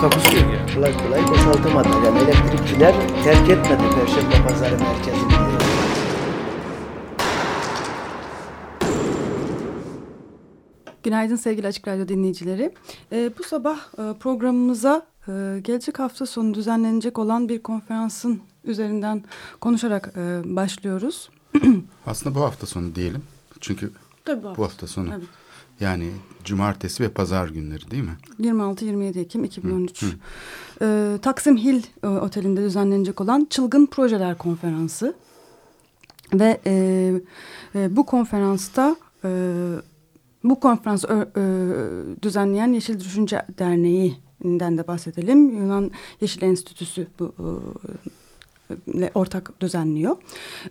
Takusu yok yani. kolay kolay boşaltamadı. Yani elektrikçiler terk etmedi Perşembe Pazarı merkezini. Günaydın sevgili Açık Radyo dinleyicileri. Ee, bu sabah e, programımıza e, gelecek hafta sonu düzenlenecek olan bir konferansın üzerinden konuşarak e, başlıyoruz. Aslında bu hafta sonu diyelim. Çünkü Tabii bu hafta sonu Evet. yani cumartesi ve pazar günleri değil mi? 26-27 Ekim 2013. Ee, Taksim Hill e, Oteli'nde düzenlenecek olan Çılgın Projeler Konferansı. Ve e, e, bu konferansta e, bu konferans ö- ö- düzenleyen Yeşil Düşünce Derneği'nden de bahsedelim. Yunan Yeşil Enstitüsü bu e, ile ortak düzenliyor.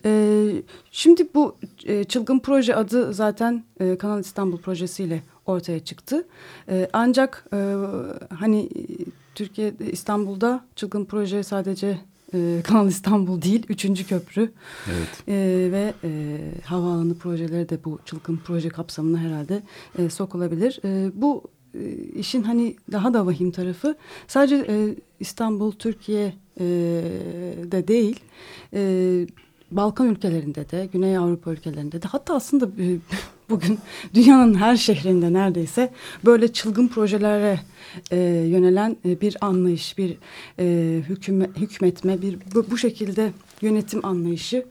E, şimdi bu e, çılgın proje adı zaten e, Kanal İstanbul projesiyle ortaya çıktı. E, ancak e, hani Türkiye İstanbul'da çılgın proje sadece e, Kanal İstanbul değil, üçüncü köprü Evet. e, ve e, havaalanı projeleri de bu çılgın proje kapsamına herhalde e, sokulabilir. E, bu e, işin hani daha da vahim tarafı sadece e, İstanbul, Türkiye e, de değil, e, Balkan ülkelerinde de, Güney Avrupa ülkelerinde de hatta aslında e, bugün dünyanın her şehrinde neredeyse böyle çılgın projelere e, yönelen e, bir anlayış, bir e, hüküme, hükmetme, bir bu, bu şekilde yönetim anlayışı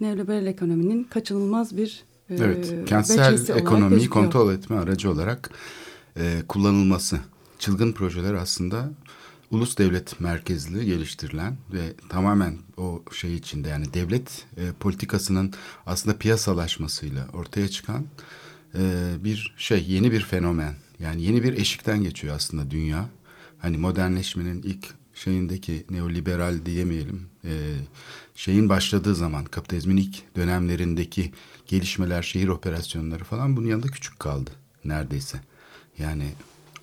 neoliberal ekonominin kaçınılmaz bir e, Evet. Kentsel ekonomiyi gözüküyor. kontrol etme aracı olarak e, kullanılması. Çılgın projeler aslında ulus devlet merkezli geliştirilen ve tamamen o şey içinde yani devlet e, politikasının aslında piyasalaşmasıyla ortaya çıkan e, bir şey yeni bir fenomen. Yani yeni bir eşikten geçiyor aslında dünya. Hani modernleşmenin ilk şeyindeki neoliberal diyemeyelim e, şeyin başladığı zaman kapitalizmin ilk dönemlerindeki gelişmeler, şehir operasyonları falan bunun yanında küçük kaldı neredeyse. Yani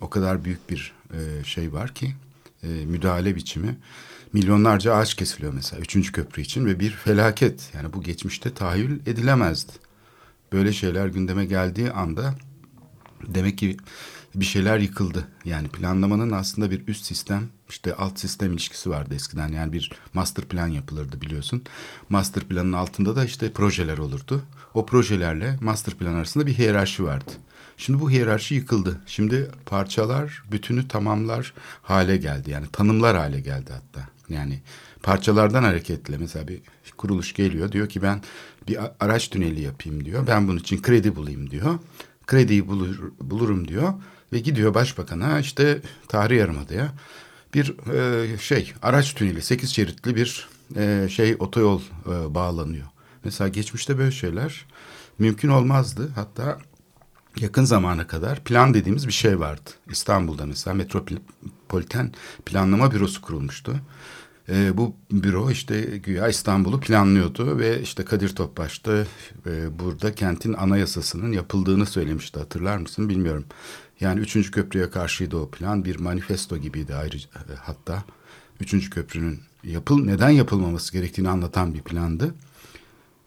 o kadar büyük bir e, şey var ki e, müdahale biçimi milyonlarca ağaç kesiliyor mesela üçüncü köprü için ve bir felaket. Yani bu geçmişte tahayyül edilemezdi. Böyle şeyler gündeme geldiği anda demek ki bir şeyler yıkıldı. Yani planlamanın aslında bir üst sistem işte alt sistem ilişkisi vardı eskiden. Yani bir master plan yapılırdı biliyorsun. Master planın altında da işte projeler olurdu. O projelerle master plan arasında bir hiyerarşi vardı. Şimdi bu hiyerarşi yıkıldı. Şimdi parçalar bütünü tamamlar hale geldi. Yani tanımlar hale geldi hatta. Yani parçalardan hareketle mesela bir kuruluş geliyor diyor ki ben bir araç tüneli yapayım diyor. Ben bunun için kredi bulayım diyor. Krediyi bulur, bulurum diyor ve gidiyor başbakana işte tarih yarımadaya bir e, şey araç tüneli sekiz şeritli bir e, şey otoyol e, bağlanıyor. Mesela geçmişte böyle şeyler mümkün olmazdı. Hatta yakın zamana kadar plan dediğimiz bir şey vardı. İstanbul'da mesela Metropoliten Planlama Bürosu kurulmuştu. Ee, bu büro işte güya İstanbul'u planlıyordu ve işte Kadir Topbaş da e, burada kentin anayasasının yapıldığını söylemişti hatırlar mısın bilmiyorum. Yani üçüncü köprüye karşıydı o plan bir manifesto gibiydi ayrıca e, hatta. Üçüncü köprünün yapıl neden yapılmaması gerektiğini anlatan bir plandı.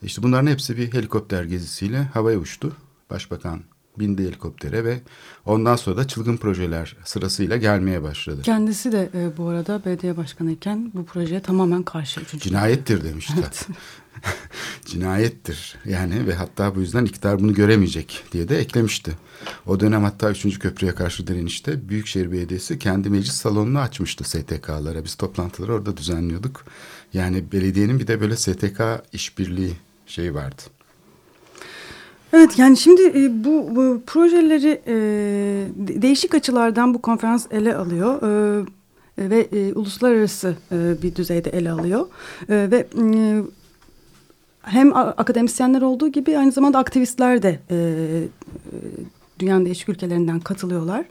İşte bunların hepsi bir helikopter gezisiyle havaya uçtu. Başbakan bindi helikoptere ve ondan sonra da çılgın projeler sırasıyla gelmeye başladı. Kendisi de e, bu arada belediye başkanı iken bu projeye tamamen karşı. Üçüncü Cinayettir demişler. Evet. Cinayettir yani ve hatta bu yüzden iktidar bunu göremeyecek diye de eklemişti. O dönem hatta 3. köprüye karşı direnişte Büyükşehir Belediyesi kendi meclis salonunu açmıştı STK'lara. Biz toplantıları orada düzenliyorduk. Yani belediyenin bir de böyle STK işbirliği şeyi vardı. Evet yani şimdi e, bu, bu projeleri e, de- değişik açılardan bu konferans ele alıyor. E, ve e, uluslararası e, bir düzeyde ele alıyor. E, ve e, hem akademisyenler olduğu gibi aynı zamanda aktivistler de e, e, dünyanın değişik ülkelerinden katılıyorlar.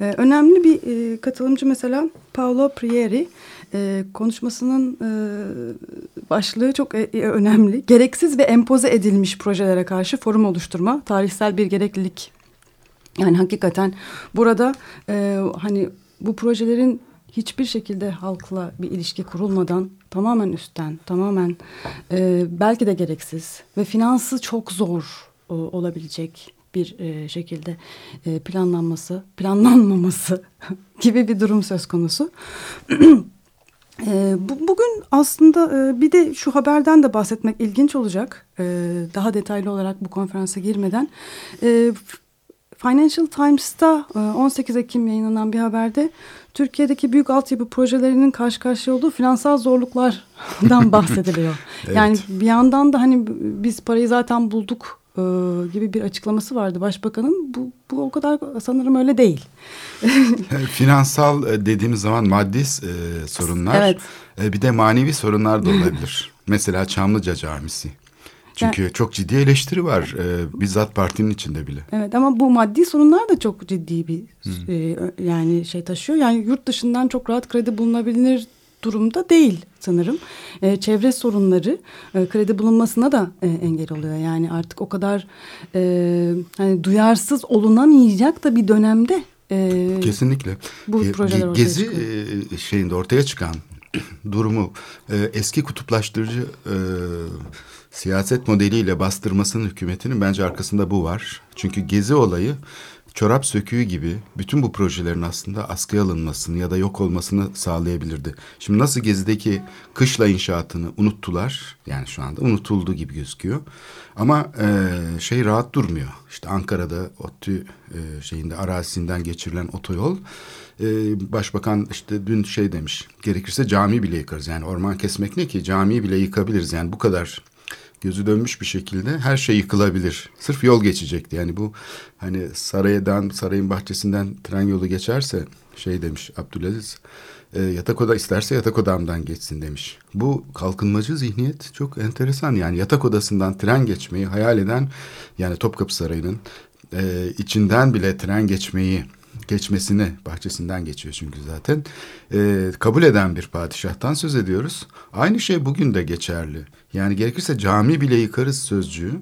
E, önemli bir e, katılımcı mesela Paolo Prieri. E, konuşmasının e, başlığı çok e, e, önemli. Gereksiz ve empoze edilmiş projelere karşı forum oluşturma, tarihsel bir gereklilik. Yani hakikaten burada e, hani bu projelerin hiçbir şekilde halkla bir ilişki kurulmadan tamamen üstten, tamamen e, belki de gereksiz ve finansı çok zor e, olabilecek bir e, şekilde e, planlanması, planlanmaması gibi bir durum söz konusu. E, bu, bugün aslında e, bir de şu haberden de bahsetmek ilginç olacak. E, daha detaylı olarak bu konferansa girmeden. E, Financial Times'ta 18 Ekim yayınlanan bir haberde Türkiye'deki büyük altyapı projelerinin karşı karşıya olduğu finansal zorluklardan bahsediliyor. evet. Yani bir yandan da hani biz parayı zaten bulduk e, gibi bir açıklaması vardı başbakanın. Bu, bu o kadar sanırım öyle değil. Finansal e, dediğimiz zaman maddi e, sorunlar evet. e, bir de manevi sorunlar da olabilir. Mesela Çamlıca Camisi. Çünkü yani, çok ciddi eleştiri var e, bizzat partinin içinde bile. Evet ama bu maddi sorunlar da çok ciddi bir e, yani şey taşıyor. Yani yurt dışından çok rahat kredi bulunabilir durumda değil sanırım. E, çevre sorunları e, kredi bulunmasına da e, engel oluyor. Yani artık o kadar e, hani duyarsız olunamayacak da bir dönemde e, Kesinlikle. Bu e, projeler Gezi e, şeyinde ortaya çıkan durumu e, eski kutuplaştırıcı e, siyaset modeliyle bastırmasının hükümetinin bence arkasında bu var. Çünkü gezi olayı çorap söküğü gibi bütün bu projelerin aslında askıya alınmasını ya da yok olmasını sağlayabilirdi. Şimdi nasıl Gezi'deki kışla inşaatını unuttular yani şu anda unutuldu gibi gözüküyor. Ama e, şey rahat durmuyor. İşte Ankara'da ODTÜ e, şeyinde arazisinden geçirilen otoyol e, başbakan işte dün şey demiş gerekirse cami bile yıkarız yani orman kesmek ne ki camiyi bile yıkabiliriz yani bu kadar gözü dönmüş bir şekilde her şey yıkılabilir. Sırf yol geçecekti. Yani bu hani saraydan, sarayın bahçesinden tren yolu geçerse şey demiş Abdülaziz e, yatak oda isterse yatak odamdan geçsin demiş. Bu kalkınmacı zihniyet çok enteresan yani yatak odasından tren geçmeyi hayal eden yani Topkapı Sarayı'nın e, içinden bile tren geçmeyi geçmesini bahçesinden geçiyor çünkü zaten e, kabul eden bir padişahtan söz ediyoruz. Aynı şey bugün de geçerli. Yani gerekirse cami bile yıkarız sözcüğü.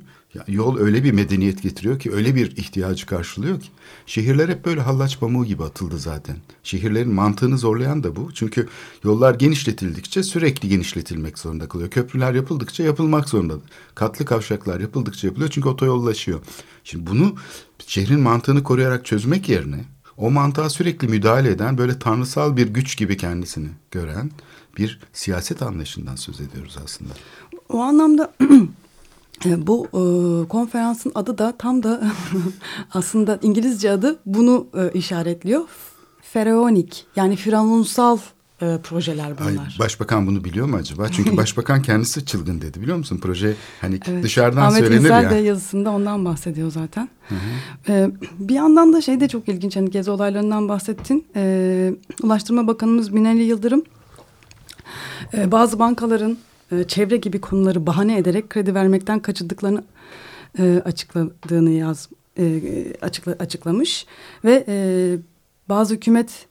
Yol öyle bir medeniyet getiriyor ki öyle bir ihtiyacı karşılıyor ki. Şehirler hep böyle hallaç pamuğu gibi atıldı zaten. Şehirlerin mantığını zorlayan da bu. Çünkü yollar genişletildikçe sürekli genişletilmek zorunda kalıyor. Köprüler yapıldıkça yapılmak zorunda. Katlı kavşaklar yapıldıkça yapılıyor çünkü otoyollaşıyor. Şimdi bunu şehrin mantığını koruyarak çözmek yerine o mantığa sürekli müdahale eden böyle tanrısal bir güç gibi kendisini gören bir siyaset anlayışından söz ediyoruz aslında. O anlamda e, bu e, konferansın adı da tam da aslında İngilizce adı bunu e, işaretliyor. Faraonik yani firavunsal e, projeler bunlar. Ay, başbakan bunu biliyor mu acaba? Çünkü başbakan kendisi çılgın dedi biliyor musun? Proje hani evet. dışarıdan Ahmet söylenir İnsel ya. Ahmet de yazısında ondan bahsediyor zaten. Hı hı. E, bir yandan da şey de çok ilginç. Hani gezi olaylarından bahsettin. E, Ulaştırma Bakanımız Binali Yıldırım e, bazı bankaların e, çevre gibi konuları bahane ederek kredi vermekten kaçındıklarını e, açıkladığını yaz e, açıkla, açıklamış ve e, bazı hükümet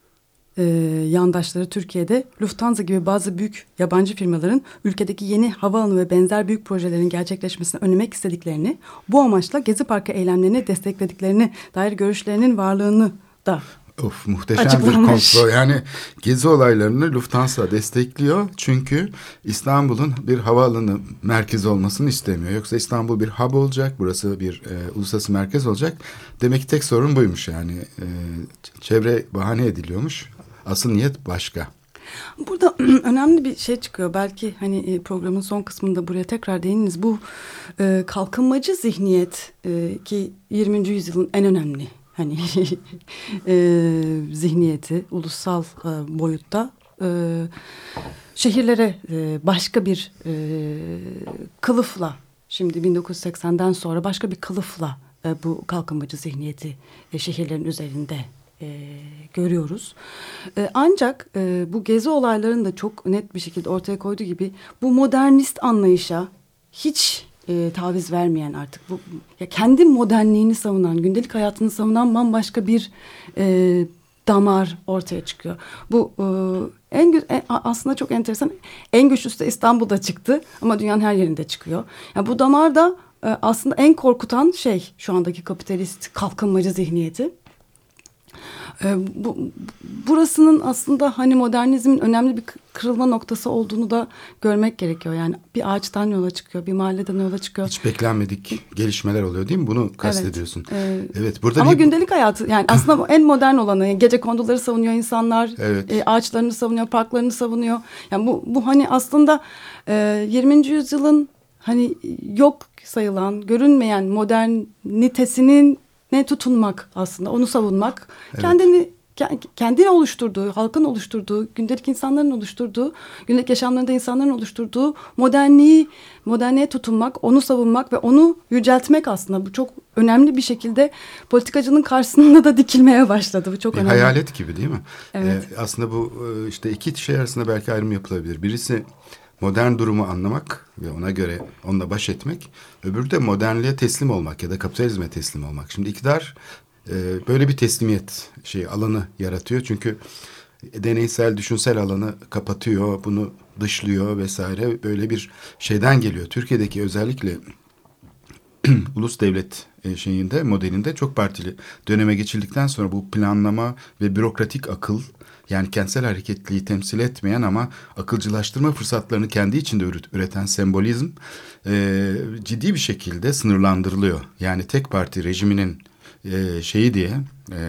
e, yandaşları Türkiye'de Lufthansa gibi bazı büyük yabancı firmaların ülkedeki yeni havaalanı ve benzer büyük projelerin gerçekleşmesini önlemek istediklerini, bu amaçla Gezi Parkı eylemlerini desteklediklerini dair görüşlerinin varlığını da Of muhteşem Açıklamış. bir kontrol. Yani gezi olaylarını Lufthansa destekliyor. Çünkü İstanbul'un bir havaalanı merkezi olmasını istemiyor. Yoksa İstanbul bir hub olacak. Burası bir e, uluslararası merkez olacak. Demek ki tek sorun buymuş yani. E, çevre bahane ediliyormuş. Asıl niyet başka. Burada önemli bir şey çıkıyor. Belki hani e, programın son kısmında buraya tekrar değininiz. Bu e, kalkınmacı zihniyet e, ki 20. yüzyılın en önemli hani e, zihniyeti ulusal e, boyutta e, şehirlere e, başka bir e, kılıfla şimdi 1980'den sonra başka bir kılıfla e, bu kalkınmacı zihniyeti e, şehirlerin üzerinde e, görüyoruz. E, ancak e, bu gezi olaylarını da çok net bir şekilde ortaya koyduğu gibi bu modernist anlayışa hiç e, taviz vermeyen artık bu ya kendi modernliğini savunan, gündelik hayatını savunan bambaşka bir e, damar ortaya çıkıyor. Bu e, en, en aslında çok enteresan. En güçlüsü de İstanbul'da çıktı ama dünyanın her yerinde çıkıyor. Yani bu damar da e, aslında en korkutan şey şu andaki kapitalist kalkınmacı zihniyeti. E, bu, burasının aslında hani modernizmin önemli bir kırılma noktası olduğunu da görmek gerekiyor. Yani bir ağaçtan yola çıkıyor, bir mahalleden yola çıkıyor. Hiç beklenmedik gelişmeler oluyor değil mi? Bunu kastediyorsun. Evet. E, evet burada ama bir... gündelik hayatı yani aslında en modern olanı gece konduları savunuyor insanlar. Evet. E, ağaçlarını savunuyor, parklarını savunuyor. Yani bu bu hani aslında e, 20. yüzyılın hani yok sayılan, görünmeyen modernitesinin ne tutunmak aslında, onu savunmak. Evet. Kendini kendini oluşturduğu, halkın oluşturduğu, gündelik insanların oluşturduğu, gündelik yaşamlarında insanların oluşturduğu modernliği, modernliğe tutunmak, onu savunmak ve onu yüceltmek aslında. Bu çok önemli bir şekilde politikacının karşısında da dikilmeye başladı. Bu çok bir önemli. Hayalet gibi değil mi? Evet. Ee, aslında bu e, işte iki şey arasında belki ayrım yapılabilir. Birisi modern durumu anlamak ve ona göre onunla baş etmek. Öbürü de modernliğe teslim olmak ya da kapitalizme teslim olmak. Şimdi iktidar e, böyle bir teslimiyet şey alanı yaratıyor. Çünkü deneysel, düşünsel alanı kapatıyor, bunu dışlıyor vesaire. Böyle bir şeyden geliyor. Türkiye'deki özellikle ulus devlet e, şeyinde modelinde çok partili döneme geçildikten sonra bu planlama ve bürokratik akıl yani kentsel hareketliği temsil etmeyen ama akılcılaştırma fırsatlarını kendi içinde üreten sembolizm e, ciddi bir şekilde sınırlandırılıyor. Yani tek parti rejiminin e, şeyi diye e,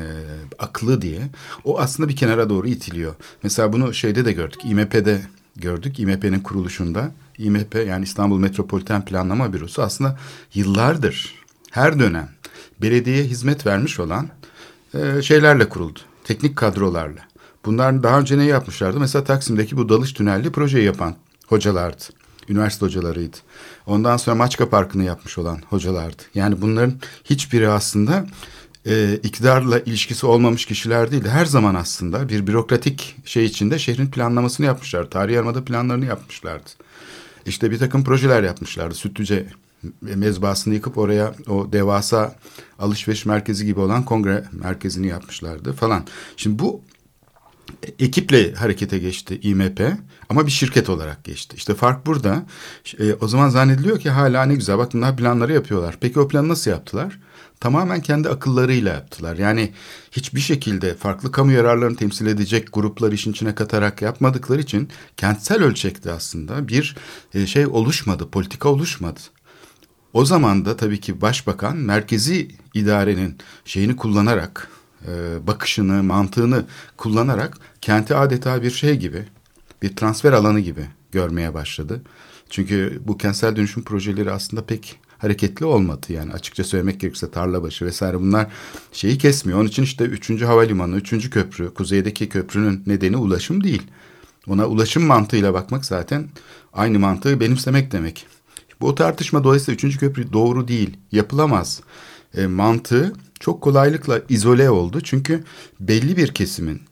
aklı diye o aslında bir kenara doğru itiliyor. Mesela bunu şeyde de gördük İMP'de gördük İMP'nin kuruluşunda. İMP yani İstanbul Metropoliten Planlama Bürosu aslında yıllardır her dönem belediyeye hizmet vermiş olan e, şeylerle kuruldu. Teknik kadrolarla. Bunlar daha önce ne yapmışlardı? Mesela Taksim'deki bu dalış tünelli projeyi yapan hocalardı. Üniversite hocalarıydı. Ondan sonra Maçka Parkı'nı yapmış olan hocalardı. Yani bunların hiçbiri aslında e, iktidarla ilişkisi olmamış kişiler değildi. Her zaman aslında bir bürokratik şey içinde şehrin planlamasını yapmışlar. Tarihi Yarımada planlarını yapmışlardı. İşte bir takım projeler yapmışlardı. Sütlüce mezbasını yıkıp oraya o devasa alışveriş merkezi gibi olan kongre merkezini yapmışlardı falan. Şimdi bu ekiple harekete geçti İMP ama bir şirket olarak geçti. İşte fark burada. E, o zaman zannediliyor ki hala ne güzel bak bunlar planları yapıyorlar. Peki o planı nasıl yaptılar? Tamamen kendi akıllarıyla yaptılar. Yani hiçbir şekilde farklı kamu yararlarını temsil edecek gruplar işin içine katarak yapmadıkları için kentsel ölçekte aslında bir e, şey oluşmadı, politika oluşmadı. O zaman da tabii ki başbakan merkezi idarenin şeyini kullanarak e, bakışını, mantığını kullanarak kenti adeta bir şey gibi, bir transfer alanı gibi görmeye başladı. Çünkü bu kentsel dönüşüm projeleri aslında pek hareketli olmadı yani açıkça söylemek gerekirse Tarlabaşı vesaire bunlar şeyi kesmiyor. Onun için işte 3. havalimanı, 3. köprü, kuzeydeki köprünün nedeni ulaşım değil. Ona ulaşım mantığıyla bakmak zaten aynı mantığı benimsemek demek. Bu tartışma dolayısıyla 3. köprü doğru değil, yapılamaz e, mantığı çok kolaylıkla izole oldu. Çünkü belli bir kesimin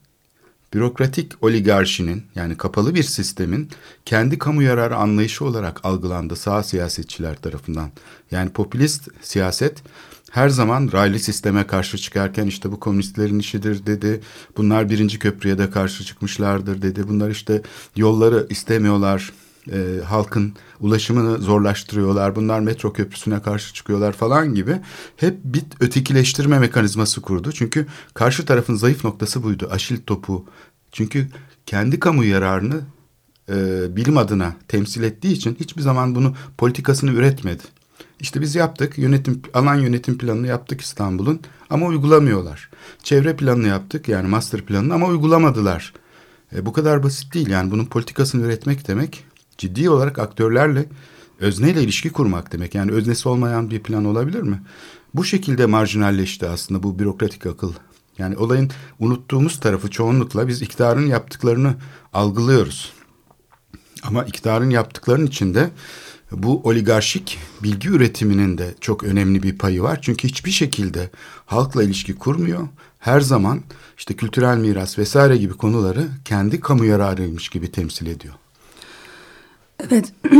bürokratik oligarşinin yani kapalı bir sistemin kendi kamu yararı anlayışı olarak algılandı sağ siyasetçiler tarafından. Yani popülist siyaset her zaman raylı sisteme karşı çıkarken işte bu komünistlerin işidir dedi. Bunlar birinci köprüye de karşı çıkmışlardır dedi. Bunlar işte yolları istemiyorlar e, halkın ulaşımını zorlaştırıyorlar. Bunlar metro köprüsüne karşı çıkıyorlar falan gibi hep bir ötekileştirme mekanizması kurdu. Çünkü karşı tarafın zayıf noktası buydu. Aşil topu. Çünkü kendi kamu yararını e, bilim adına temsil ettiği için hiçbir zaman bunu politikasını üretmedi. İşte biz yaptık yönetim alan yönetim planını yaptık İstanbul'un ama uygulamıyorlar. Çevre planını yaptık yani master planını ama uygulamadılar. E, bu kadar basit değil yani bunun politikasını üretmek demek ciddi olarak aktörlerle özneyle ilişki kurmak demek. Yani öznesi olmayan bir plan olabilir mi? Bu şekilde marjinalleşti aslında bu bürokratik akıl. Yani olayın unuttuğumuz tarafı çoğunlukla biz iktidarın yaptıklarını algılıyoruz. Ama iktidarın yaptıklarının içinde bu oligarşik bilgi üretiminin de çok önemli bir payı var. Çünkü hiçbir şekilde halkla ilişki kurmuyor. Her zaman işte kültürel miras vesaire gibi konuları kendi kamu yararıymış gibi temsil ediyor. Evet.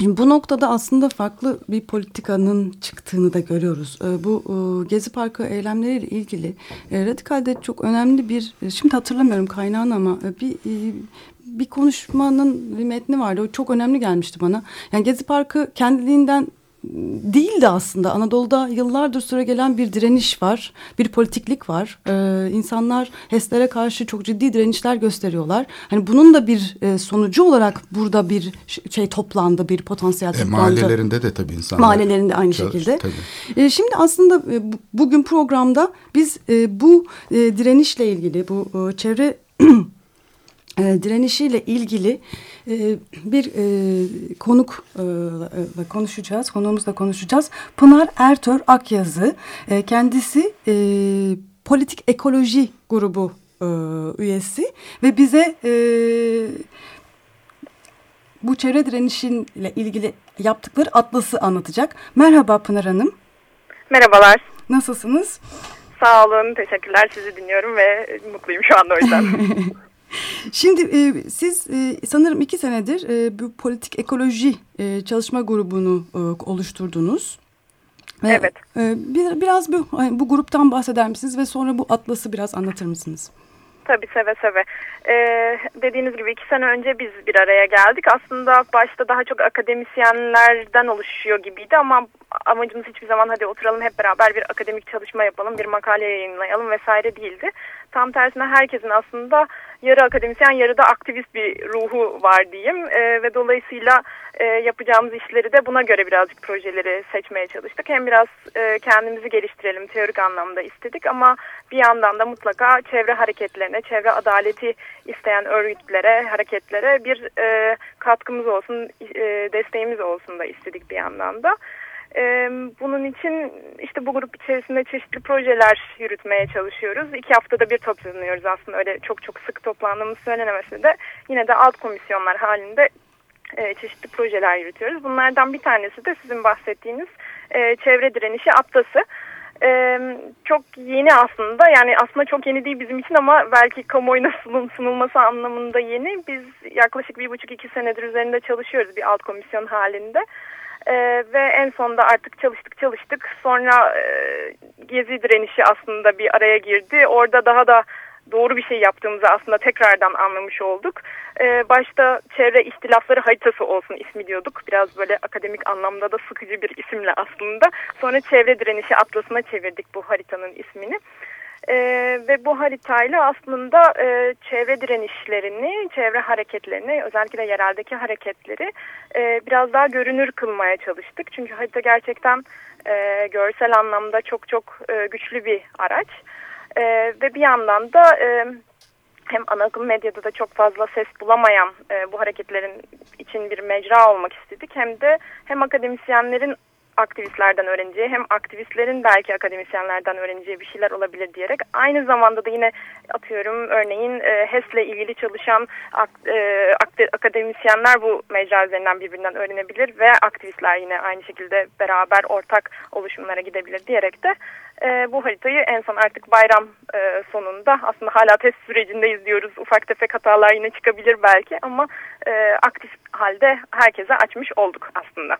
Şimdi bu noktada aslında farklı bir politikanın çıktığını da görüyoruz. E, bu e, Gezi Parkı eylemleriyle ilgili e, Radikal'de çok önemli bir, şimdi hatırlamıyorum kaynağını ama bir bir konuşmanın bir metni vardı. O çok önemli gelmişti bana. Yani Gezi Parkı kendiliğinden değildi aslında. Anadolu'da yıllardır süre gelen bir direniş var, bir politiklik var. Ee, insanlar HES'lere karşı çok ciddi direnişler gösteriyorlar. Hani bunun da bir e, sonucu olarak burada bir şey toplandı, bir potansiyel e, toplandı. Mahallelerinde de tabii insanlar. Mahallelerinde aynı çalış, şekilde. Tabii. E, şimdi aslında e, bugün programda biz e, bu e, direnişle ilgili, bu e, çevre e, direnişiyle ilgili e, bir e, konukla e, konuşacağız. Konuğumuzla konuşacağız. Pınar Ertör Akyazı. E, kendisi e, politik ekoloji grubu e, üyesi ve bize e, bu çevre direnişiyle ilgili yaptıkları atlası anlatacak. Merhaba Pınar Hanım. Merhabalar. Nasılsınız? Sağ olun, teşekkürler. Sizi dinliyorum ve mutluyum şu anda o yüzden. Şimdi e, siz e, sanırım iki senedir e, bu politik ekoloji e, çalışma grubunu e, oluşturdunuz. Evet. E, bir, biraz bu, bu gruptan bahseder misiniz ve sonra bu atlası biraz anlatır mısınız? Tabii seve seve. Ee, dediğiniz gibi iki sene önce biz bir araya geldik. Aslında başta daha çok akademisyenlerden oluşuyor gibiydi ama amacımız hiçbir zaman hadi oturalım hep beraber bir akademik çalışma yapalım, bir makale yayınlayalım vesaire değildi. Tam tersine herkesin aslında yarı akademisyen yarı da aktivist bir ruhu var diyeyim e, ve dolayısıyla e, yapacağımız işleri de buna göre birazcık projeleri seçmeye çalıştık. Hem biraz e, kendimizi geliştirelim teorik anlamda istedik ama bir yandan da mutlaka çevre hareketlerine, çevre adaleti isteyen örgütlere, hareketlere bir e, katkımız olsun, e, desteğimiz olsun da istedik bir yandan da. Bunun için işte bu grup içerisinde çeşitli projeler yürütmeye çalışıyoruz. İki haftada bir toplanıyoruz aslında öyle çok çok sık toplandığımız söylenemese de yine de alt komisyonlar halinde çeşitli projeler yürütüyoruz. Bunlardan bir tanesi de sizin bahsettiğiniz çevre direnişi atlası. Ee, çok yeni aslında yani aslında çok yeni değil bizim için ama belki kamuoyuna sunul, sunulması anlamında yeni. Biz yaklaşık bir buçuk iki senedir üzerinde çalışıyoruz bir alt komisyon halinde. E, ve en sonunda artık çalıştık çalıştık. Sonra e, gezi direnişi aslında bir araya girdi. Orada daha da doğru bir şey yaptığımızı aslında tekrardan anlamış olduk. Ee, başta çevre ihtilafları haritası olsun ismi diyorduk. Biraz böyle akademik anlamda da sıkıcı bir isimle aslında. Sonra çevre direnişi atlasına çevirdik bu haritanın ismini. E, ve bu haritayla aslında e, çevre direnişlerini, çevre hareketlerini, özellikle yereldeki hareketleri e, biraz daha görünür kılmaya çalıştık. Çünkü harita gerçekten e, görsel anlamda çok çok e, güçlü bir araç. E, ve bir yandan da... E, hem ana akım medyada da çok fazla ses bulamayan e, bu hareketlerin için bir mecra olmak istedik. Hem de hem akademisyenlerin aktivistlerden öğreneceği hem aktivistlerin belki akademisyenlerden öğreneceği bir şeyler olabilir diyerek aynı zamanda da yine atıyorum örneğin e, HES'le ilgili çalışan ak, e, akademisyenler bu mecra üzerinden birbirinden öğrenebilir ve aktivistler yine aynı şekilde beraber ortak oluşumlara gidebilir diyerek de e, bu haritayı en son artık bayram e, sonunda aslında hala test sürecindeyiz diyoruz ufak tefek hatalar yine çıkabilir belki ama e, aktif halde herkese açmış olduk aslında.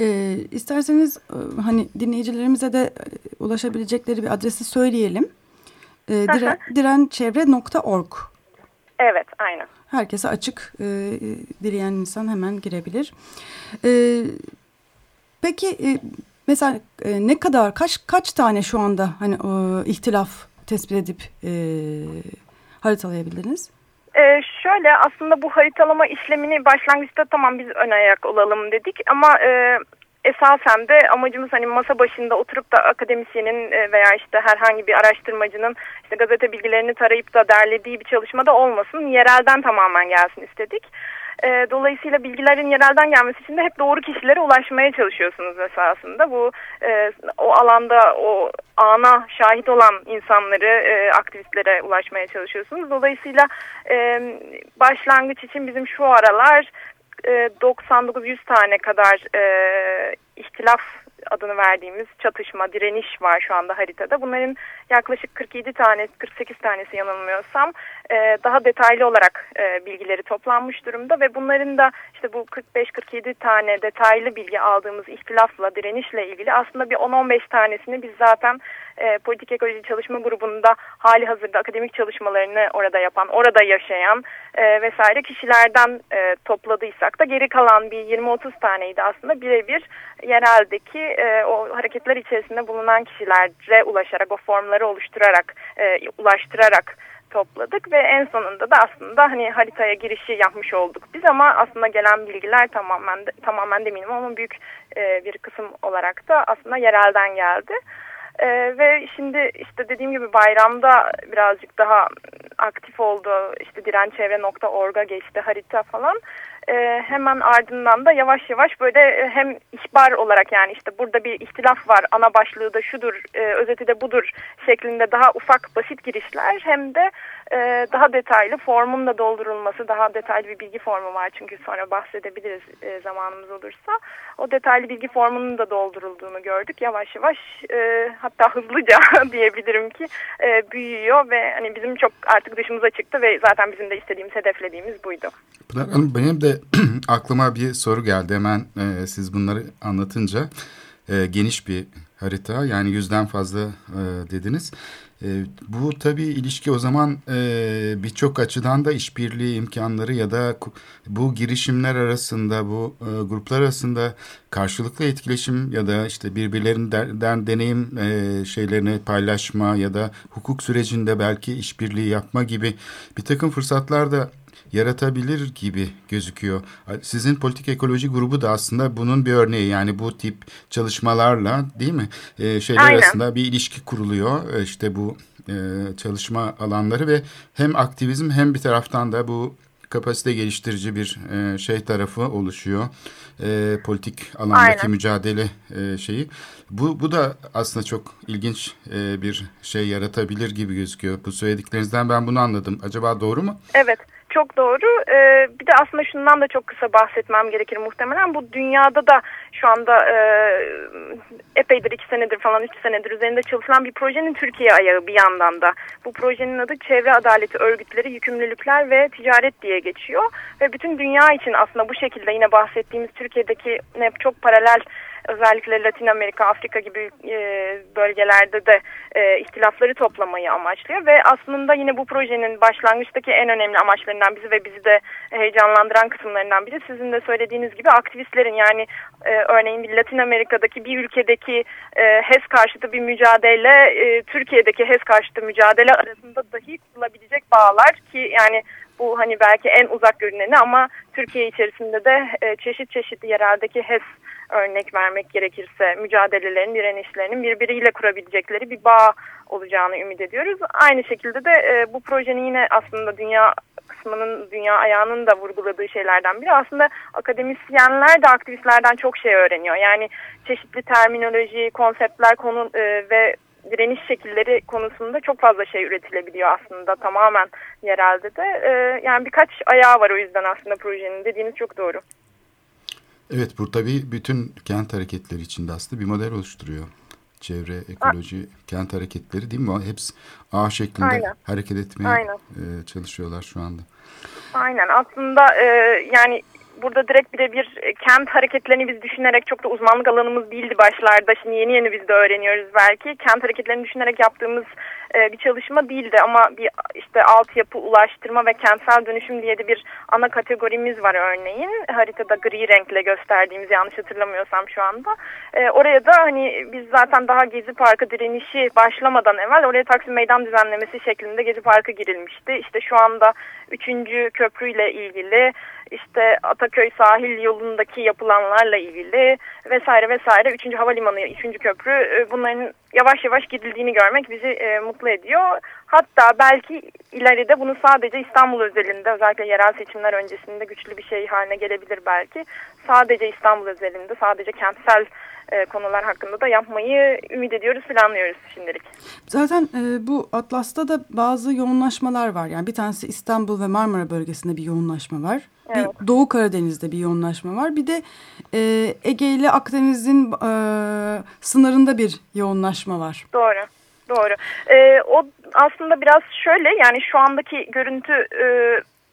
E, isterseniz e, hani dinleyicilerimize de e, ulaşabilecekleri bir adresi söyleyelim. E, dire, dirençevre.org Evet, aynen. Herkese açık. E, dileyen insan hemen girebilir. E, peki e, mesela e, ne kadar, kaç kaç tane şu anda hani e, ihtilaf tespit edip e, haritalayabildiniz? Ee, şöyle aslında bu haritalama işlemini başlangıçta tamam biz ön ayak olalım dedik ama e, esasen de amacımız hani masa başında oturup da akademisyenin e, veya işte herhangi bir araştırmacının işte gazete bilgilerini tarayıp da derlediği bir çalışmada olmasın. Yerelden tamamen gelsin istedik. E, dolayısıyla bilgilerin yerelden gelmesi için de hep doğru kişilere ulaşmaya çalışıyorsunuz esasında. Bu e, o alanda o ana şahit olan insanları, e, aktivistlere ulaşmaya çalışıyorsunuz. Dolayısıyla e, başlangıç için bizim şu aralar e, 99-100 tane kadar e, ihtilaf adını verdiğimiz çatışma, direniş var şu anda haritada. Bunların yaklaşık 47 tane, 48 tanesi yanılmıyorsam e, daha detaylı olarak e, bilgileri toplanmış durumda ve bunların da işte bu 45-47 tane detaylı bilgi aldığımız ihtilafla, direnişle ilgili aslında bir 10-15 tanesini biz zaten e, politik ekoloji çalışma grubunda hali hazırda akademik çalışmalarını orada yapan, orada yaşayan e, vesaire kişilerden e, topladıysak da geri kalan bir 20-30 taneydi aslında birebir yereldeki e, o hareketler içerisinde bulunan kişilere ulaşarak, o formları oluşturarak, e, ulaştırarak topladık ve en sonunda da aslında hani haritaya girişi yapmış olduk biz ama aslında gelen bilgiler tamamen tamamen deminim ama büyük e, bir kısım olarak da aslında yerelden geldi. Ee, ve şimdi işte dediğim gibi bayramda birazcık daha aktif oldu. İşte dirençevre.org'a geçti harita falan. Ee, hemen ardından da yavaş yavaş böyle hem ihbar olarak yani işte burada bir ihtilaf var ana başlığı da şudur e, özeti de budur şeklinde daha ufak basit girişler hem de e, daha detaylı formun da doldurulması, daha detaylı bir bilgi formu var çünkü sonra bahsedebiliriz e, zamanımız olursa. O detaylı bilgi formunun da doldurulduğunu gördük. Yavaş yavaş e, hatta hızlıca diyebilirim ki e, büyüyor ve hani bizim çok artık dışımıza çıktı ve zaten bizim de istediğimiz, hedeflediğimiz buydu. Pınar Hanım benim de aklıma bir soru geldi hemen e, siz bunları anlatınca. E, geniş bir harita yani yüzden fazla e, dediniz. E, bu tabii ilişki o zaman e, birçok açıdan da işbirliği imkanları ya da bu girişimler arasında bu e, gruplar arasında karşılıklı etkileşim ya da işte birbirlerinden deneyim e, şeylerini paylaşma ya da hukuk sürecinde belki işbirliği yapma gibi bir takım fırsatlar da yaratabilir gibi gözüküyor. Sizin politik ekoloji grubu da aslında bunun bir örneği. Yani bu tip çalışmalarla değil mi? Ee, şeyler Aynen. arasında bir ilişki kuruluyor. Ee, işte bu e, çalışma alanları ve hem aktivizm hem bir taraftan da bu kapasite geliştirici bir e, şey tarafı oluşuyor. E, politik alandaki Aynen. mücadele e, şeyi. Bu, bu da aslında çok ilginç e, bir şey yaratabilir gibi gözüküyor. Bu söylediklerinizden ben bunu anladım. Acaba doğru mu? Evet. Çok doğru. Ee, bir de aslında şundan da çok kısa bahsetmem gerekir muhtemelen. Bu dünyada da şu anda e, epeydir iki senedir falan üç senedir üzerinde çalışılan bir projenin Türkiye ayağı bir yandan da. Bu projenin adı Çevre Adaleti Örgütleri, Yükümlülükler ve Ticaret diye geçiyor. Ve bütün dünya için aslında bu şekilde yine bahsettiğimiz Türkiye'deki ne çok paralel özellikle Latin Amerika, Afrika gibi e, bölgelerde de e, ihtilafları toplamayı amaçlıyor. Ve aslında yine bu projenin başlangıçtaki en önemli amaçlarından bizi ve bizi de heyecanlandıran kısımlarından biri sizin de söylediğiniz gibi aktivistlerin yani e, örneğin Latin Amerika'daki bir ülkedeki e, HES karşıtı bir mücadele e, Türkiye'deki HES karşıtı mücadele arasında dahi kurulabilecek bağlar ki yani bu hani belki en uzak görüneni ama Türkiye içerisinde de çeşit çeşit yereldeki HES örnek vermek gerekirse mücadelelerin, direnişlerinin birbiriyle kurabilecekleri bir bağ olacağını ümit ediyoruz. Aynı şekilde de e, bu projenin yine aslında dünya kısmının, dünya ayağının da vurguladığı şeylerden biri aslında akademisyenler de aktivistlerden çok şey öğreniyor. Yani çeşitli terminoloji, konseptler konu e, ve direniş şekilleri konusunda çok fazla şey üretilebiliyor aslında tamamen yerelde de. E, yani birkaç ayağı var o yüzden aslında projenin dediğiniz çok doğru. Evet bu tabii bütün kent hareketleri içinde aslında bir model oluşturuyor. Çevre, ekoloji, A kent hareketleri değil mi? Hepsi A şeklinde Aynen. hareket etmeye Aynen. E, çalışıyorlar şu anda. Aynen aslında e, yani burada direkt birebir kent hareketlerini biz düşünerek çok da uzmanlık alanımız değildi başlarda. Şimdi yeni yeni biz de öğreniyoruz belki. Kent hareketlerini düşünerek yaptığımız e, bir çalışma değildi ama bir işte altyapı, ulaştırma ve kentsel dönüşüm diye de bir ana kategorimiz var örneğin. Haritada gri renkle gösterdiğimiz yanlış hatırlamıyorsam şu anda. E, oraya da hani biz zaten daha Gezi Parkı direnişi başlamadan evvel oraya Taksim Meydan düzenlemesi şeklinde Gezi Parkı girilmişti. İşte şu anda 3. köprüyle ilgili işte Ataköy sahil yolundaki yapılanlarla ilgili vesaire vesaire 3. havalimanı, 3. köprü e, bunların yavaş yavaş gidildiğini görmek bizi e, mutlu ediyor. Hatta belki ileride bunu sadece İstanbul özelinde özellikle yerel seçimler öncesinde güçlü bir şey haline gelebilir belki. Sadece İstanbul özelinde sadece kentsel e, konular hakkında da yapmayı ümit ediyoruz, planlıyoruz şimdilik. Zaten e, bu Atlas'ta da bazı yoğunlaşmalar var. Yani bir tanesi İstanbul ve Marmara bölgesinde bir yoğunlaşma var. Evet. Bir Doğu Karadeniz'de bir yoğunlaşma var. Bir de e, Ege ile Akdeniz'in e, sınırında bir yoğunlaşma var. Doğru. Doğru. Ee, o aslında biraz şöyle yani şu andaki görüntü e,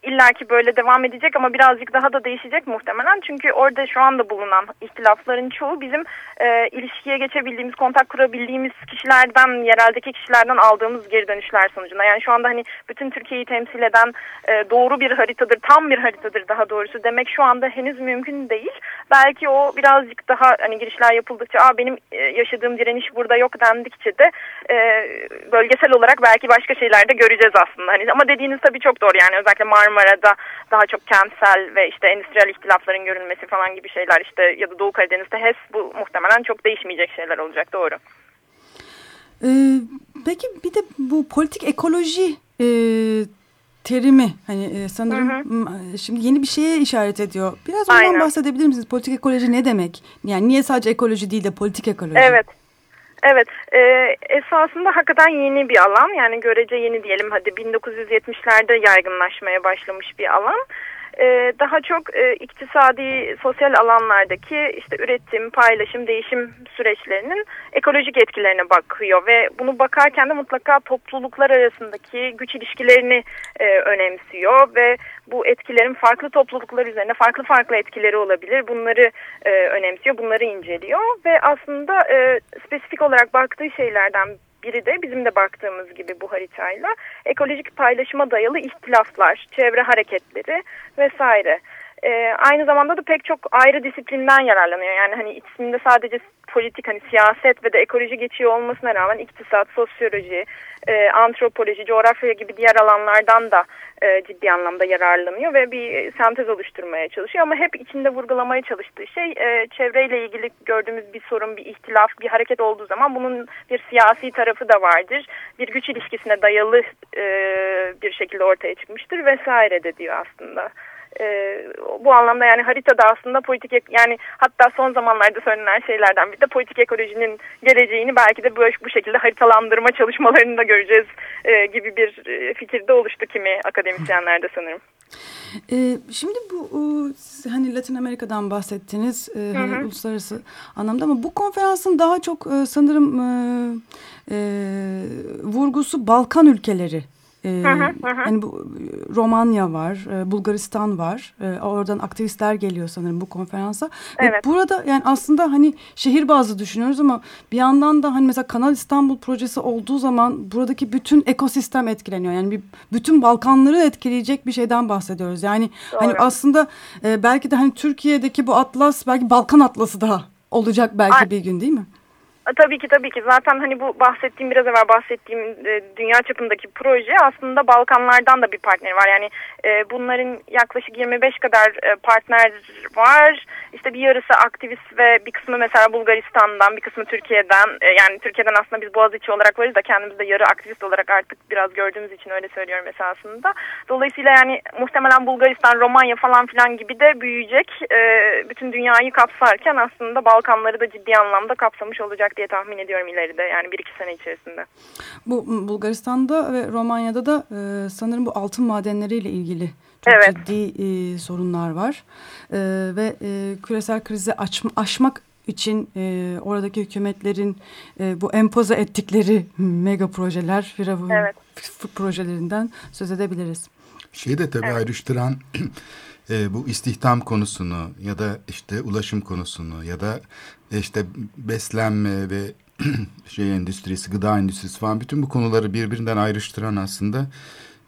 illaki böyle devam edecek ama birazcık daha da değişecek muhtemelen. Çünkü orada şu anda bulunan ihtilafların çoğu bizim e, ilişkiye geçebildiğimiz, kontak kurabildiğimiz kişilerden, yereldeki kişilerden aldığımız geri dönüşler sonucunda. Yani şu anda hani bütün Türkiye'yi temsil eden e, doğru bir haritadır, tam bir haritadır daha doğrusu demek şu anda henüz mümkün değil. Belki o birazcık daha hani girişler yapıldıkça, Aa, benim e, yaşadığım direniş burada yok dendikçe de e, bölgesel olarak belki başka şeyler de göreceğiz aslında. Hani, ama dediğiniz tabii çok doğru yani özellikle Marmara'da daha çok kentsel ve işte endüstriyel ihtilafların görülmesi falan gibi şeyler işte ya da Doğu Karadeniz'de HES bu muhtemelen çok değişmeyecek şeyler olacak doğru. Ee, peki bir de bu politik ekoloji e, terimi hani e, sanırım hı hı. şimdi yeni bir şeye işaret ediyor. Biraz ondan Aynen. bahsedebilir misiniz? Politik ekoloji ne demek? Yani niye sadece ekoloji değil de politik ekoloji? Evet. Evet, e, esasında hakikaten yeni bir alan. Yani görece yeni diyelim. Hadi 1970'lerde yaygınlaşmaya başlamış bir alan daha çok e, iktisadi, sosyal alanlardaki işte üretim, paylaşım, değişim süreçlerinin ekolojik etkilerine bakıyor ve bunu bakarken de mutlaka topluluklar arasındaki güç ilişkilerini e, önemsiyor ve bu etkilerin farklı topluluklar üzerine farklı farklı etkileri olabilir. Bunları e, önemsiyor, bunları inceliyor ve aslında spesifik olarak baktığı şeylerden biri de bizim de baktığımız gibi bu haritayla ekolojik paylaşıma dayalı ihtilaflar, çevre hareketleri vesaire. Ee, aynı zamanda da pek çok ayrı disiplinden yararlanıyor. Yani hani isminde sadece politik hani siyaset ve de ekoloji geçiyor olmasına rağmen iktisat, sosyoloji, e, antropoloji, coğrafya gibi diğer alanlardan da e, ciddi anlamda yararlanıyor ve bir sentez oluşturmaya çalışıyor. Ama hep içinde vurgulamaya çalıştığı şey e, çevreyle ilgili gördüğümüz bir sorun, bir ihtilaf, bir hareket olduğu zaman bunun bir siyasi tarafı da vardır. Bir güç ilişkisine dayalı e, bir şekilde ortaya çıkmıştır vesaire de diyor aslında e, bu anlamda yani haritada aslında politik yani hatta son zamanlarda söylenen şeylerden bir de politik ekolojinin geleceğini belki de bu, bu şekilde haritalandırma çalışmalarını da göreceğiz e, gibi bir e, fikirde oluştu kimi akademisyenlerde sanırım. Ee, şimdi bu hani Latin Amerika'dan bahsettiniz e, hı hı. uluslararası anlamda ama bu konferansın daha çok e, sanırım e, e, vurgusu Balkan ülkeleri ee, hani bu Romanya var, e, Bulgaristan var. E, oradan aktivistler geliyor sanırım bu konferansa. Evet. Ve burada yani aslında hani şehir bazlı düşünüyoruz ama bir yandan da hani mesela Kanal İstanbul projesi olduğu zaman buradaki bütün ekosistem etkileniyor. Yani bir bütün Balkanları etkileyecek bir şeyden bahsediyoruz. Yani Doğru. hani aslında e, belki de hani Türkiye'deki bu atlas belki Balkan atlası daha olacak belki Ay bir gün değil mi? Tabii ki tabii ki zaten hani bu bahsettiğim biraz evvel bahsettiğim e, dünya çapındaki proje aslında Balkanlardan da bir partner var. Yani e, bunların yaklaşık 25 kadar e, partner var. İşte bir yarısı aktivist ve bir kısmı mesela Bulgaristan'dan bir kısmı Türkiye'den e, yani Türkiye'den aslında biz Boğaziçi olarak varız da kendimiz de yarı aktivist olarak artık biraz gördüğümüz için öyle söylüyorum esasında. Dolayısıyla yani muhtemelen Bulgaristan, Romanya falan filan gibi de büyüyecek. E, bütün dünyayı kapsarken aslında Balkanları da ciddi anlamda kapsamış olacak diye tahmin ediyorum ileride yani bir iki sene içerisinde. Bu Bulgaristan'da ve Romanya'da da e, sanırım bu altın madenleriyle ilgili çok evet. ciddi e, sorunlar var. E, ve e, küresel krizi aç, aşmak için e, oradaki hükümetlerin e, bu empoze ettikleri mega projeler, evet. projelerinden söz edebiliriz. Şey de tabii evet. ayrıştıran e, bu istihdam konusunu ya da işte ulaşım konusunu ya da işte beslenme ve şey endüstrisi, gıda endüstrisi falan bütün bu konuları birbirinden ayrıştıran aslında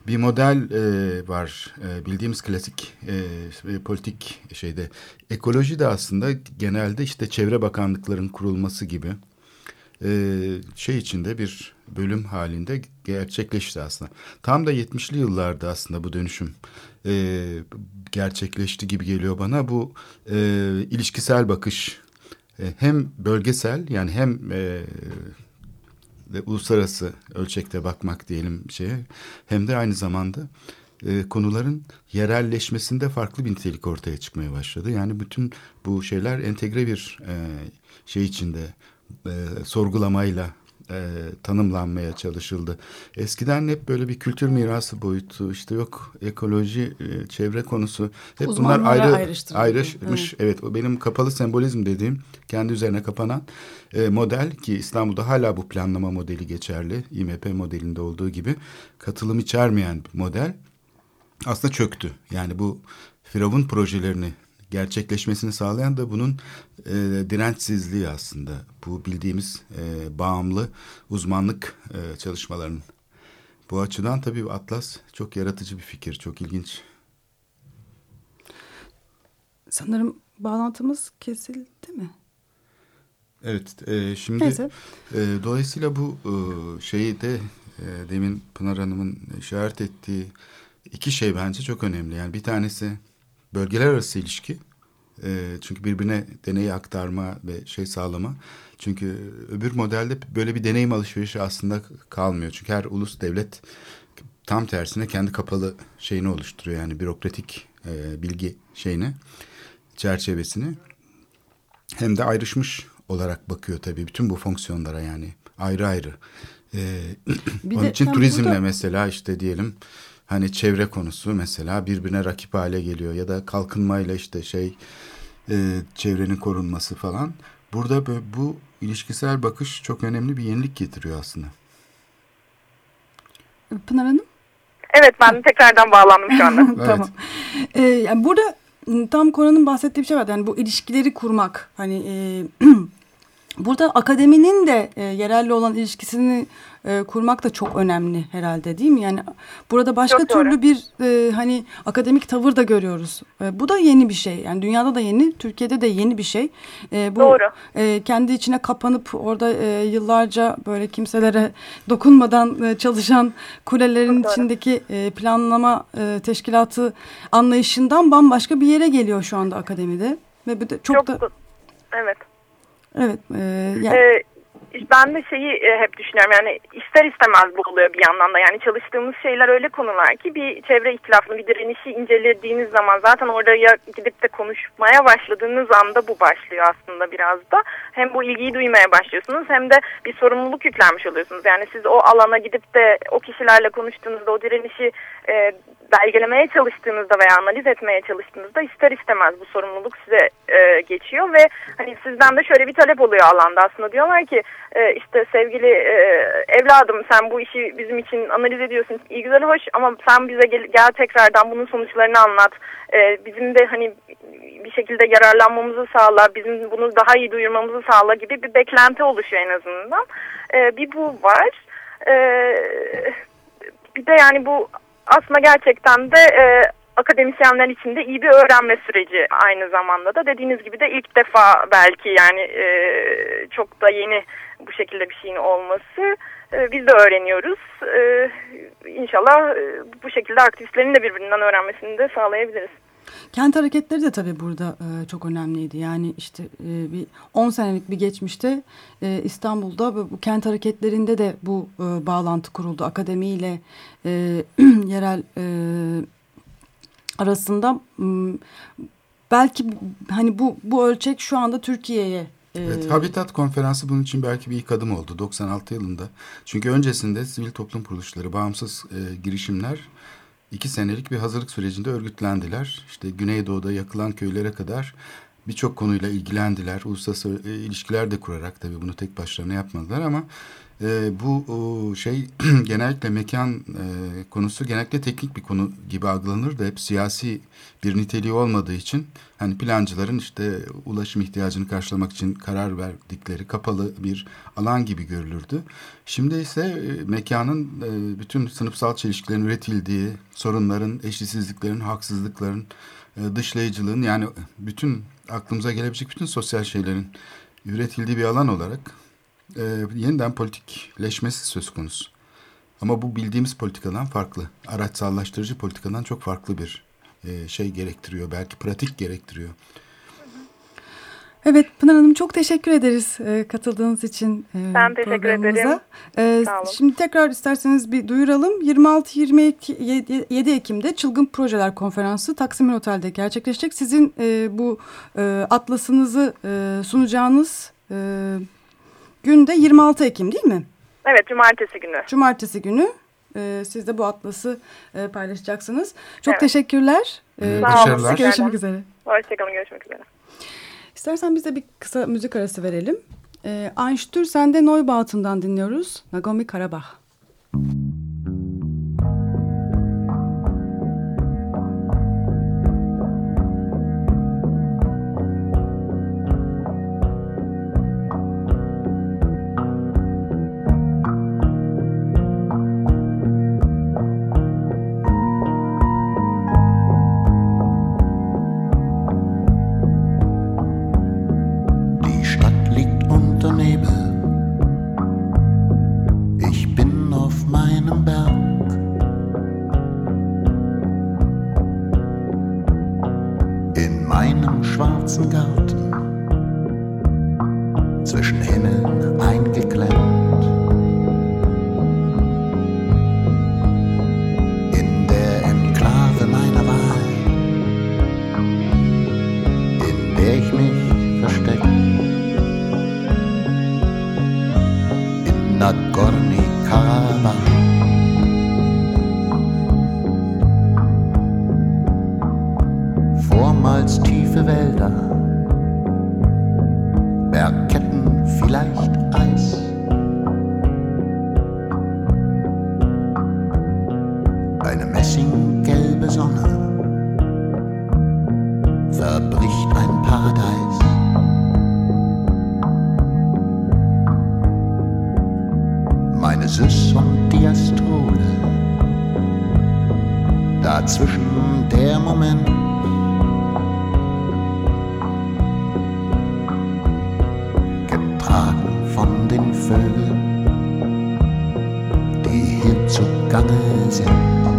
bir model e, var. E, bildiğimiz klasik e, politik şeyde ekoloji de aslında genelde işte çevre bakanlıkların kurulması gibi e, şey içinde bir bölüm halinde gerçekleşti aslında. Tam da 70'li yıllarda aslında bu dönüşüm e, gerçekleşti gibi geliyor bana. Bu e, ilişkisel bakış e, hem bölgesel yani hem e, de uluslararası ölçekte bakmak diyelim şeye hem de aynı zamanda e, konuların yerelleşmesinde farklı bir nitelik ortaya çıkmaya başladı. Yani bütün bu şeyler entegre bir e, şey içinde e, sorgulamayla e, tanımlanmaya çalışıldı. Eskiden hep böyle bir kültür mirası boyutu işte yok ekoloji, e, çevre konusu hep bunlar ayrı ayrışmış. Evet. evet o benim kapalı sembolizm dediğim kendi üzerine kapanan e, model ki İstanbul'da hala bu planlama modeli geçerli. İMP modelinde olduğu gibi katılım içermeyen bir model aslında çöktü. Yani bu Firavun projelerini gerçekleşmesini sağlayan da bunun e, dirençsizliği aslında. Bu bildiğimiz e, bağımlı uzmanlık e, çalışmalarının. Bu açıdan tabii Atlas çok yaratıcı bir fikir, çok ilginç. Sanırım bağlantımız kesildi mi? Evet, e, şimdi e, dolayısıyla bu e, şeyi de e, demin Pınar Hanım'ın işaret ettiği iki şey bence çok önemli. Yani bir tanesi bölgeler arası ilişki. E, çünkü birbirine deneyi aktarma ve şey sağlama. Çünkü öbür modelde böyle bir deneyim alışverişi aslında kalmıyor. Çünkü her ulus devlet tam tersine kendi kapalı şeyini oluşturuyor. Yani bürokratik e, bilgi şeyini, çerçevesini. Hem de ayrışmış olarak bakıyor tabii bütün bu fonksiyonlara yani ayrı ayrı. Ee, onun de, için turizmle burada... mesela işte diyelim hani çevre konusu mesela birbirine rakip hale geliyor ya da kalkınmayla işte şey e, çevrenin korunması falan. Burada bu, bu ilişkisel bakış çok önemli bir yenilik getiriyor aslında. Pınar Hanım? Evet ben tekrardan bağlandım şu anda. evet. tamam. Ee, yani burada tam Koran'ın bahsettiği bir şey var. Yani bu ilişkileri kurmak. Hani e, burada akademinin de e, yerelle olan ilişkisini e, kurmak da çok önemli herhalde değil mi? Yani burada başka çok türlü doğru. bir e, hani akademik tavır da görüyoruz. E, bu da yeni bir şey. Yani dünyada da yeni, Türkiye'de de yeni bir şey. E, bu doğru. E, kendi içine kapanıp orada e, yıllarca böyle kimselere dokunmadan e, çalışan kulelerin çok içindeki e, planlama e, teşkilatı anlayışından bambaşka bir yere geliyor şu anda akademide. Ve bu da çok, çok da Evet. Evet. E, yani... Ee, ben de şeyi e, hep düşünüyorum. Yani ister istemez bu oluyor bir yandan da. Yani çalıştığımız şeyler öyle konular ki bir çevre ihtilafını bir direnişi incelediğiniz zaman zaten orada ya gidip de konuşmaya başladığınız anda bu başlıyor aslında biraz da. Hem bu ilgiyi duymaya başlıyorsunuz hem de bir sorumluluk yüklenmiş oluyorsunuz. Yani siz o alana gidip de o kişilerle konuştuğunuzda o direnişi e, belgelemeye çalıştığınızda veya analiz etmeye çalıştığınızda ister istemez bu sorumluluk size e, geçiyor ve hani sizden de şöyle bir talep oluyor alanda. Aslında diyorlar ki e, işte sevgili e, evladım sen bu işi bizim için analiz ediyorsun. İyi güzel hoş ama sen bize gel, gel tekrardan bunun sonuçlarını anlat. E, bizim de hani bir şekilde yararlanmamızı sağla bizim bunu daha iyi duyurmamızı sağla gibi bir beklenti oluşuyor en azından. E, bir bu var. E, bir de yani bu aslında gerçekten de e, akademisyenler için de iyi bir öğrenme süreci aynı zamanda da dediğiniz gibi de ilk defa belki yani e, çok da yeni bu şekilde bir şeyin olması e, biz de öğreniyoruz. E, inşallah e, bu şekilde aktivistlerin de birbirinden öğrenmesini de sağlayabiliriz. Kent hareketleri de tabii burada e, çok önemliydi. Yani işte e, bir 10 senelik bir geçmişte e, İstanbul'da bu kent hareketlerinde de bu e, bağlantı kuruldu. Akademiyle e, yerel e, arasında belki hani bu bu ölçek şu anda Türkiye'ye e, Evet, Habitat Konferansı bunun için belki bir ilk adım oldu 96 yılında. Çünkü öncesinde sivil toplum kuruluşları, bağımsız e, girişimler iki senelik bir hazırlık sürecinde örgütlendiler. İşte Güneydoğu'da yakılan köylere kadar birçok konuyla ilgilendiler. Uluslararası e, ilişkiler de kurarak tabii bunu tek başlarına yapmadılar ama e, bu o, şey genellikle mekan e, konusu genellikle teknik bir konu gibi algılanır da hep siyasi bir niteliği olmadığı için hani plancıların işte ulaşım ihtiyacını karşılamak için karar verdikleri kapalı bir alan gibi görülürdü. Şimdi ise e, mekanın e, bütün sınıfsal çelişkilerin üretildiği, sorunların, eşitsizliklerin, haksızlıkların, e, dışlayıcılığın yani bütün aklımıza gelebilecek bütün sosyal şeylerin üretildiği bir alan olarak e, yeniden politikleşmesi söz konusu. Ama bu bildiğimiz politikadan farklı. Araçsallaştırıcı politikadan çok farklı bir e, şey gerektiriyor. Belki pratik gerektiriyor. Evet Pınar Hanım çok teşekkür ederiz e, katıldığınız için e, Ben teşekkür ederim. E, Sağ olun. Şimdi tekrar isterseniz bir duyuralım. 26-27 Ekim'de Çılgın Projeler Konferansı Taksim Otel'de gerçekleşecek. Sizin e, bu e, atlasınızı e, sunacağınız e, gün de 26 Ekim değil mi? Evet cumartesi günü. Cumartesi günü e, siz de bu atlası e, paylaşacaksınız. Çok Evet. teşekkürler. E, Evet, Sağ olun. Görüşmek üzere. Hoşçakalın görüşmek üzere. İstersen biz de bir kısa müzik arası verelim. Ee, Einstürzen'de Neubaut'undan dinliyoruz. Nagomi Karabağ. Sys und Diastole. Dazwischen der Moment. Getragen von den Vögeln, die hier zugange sind.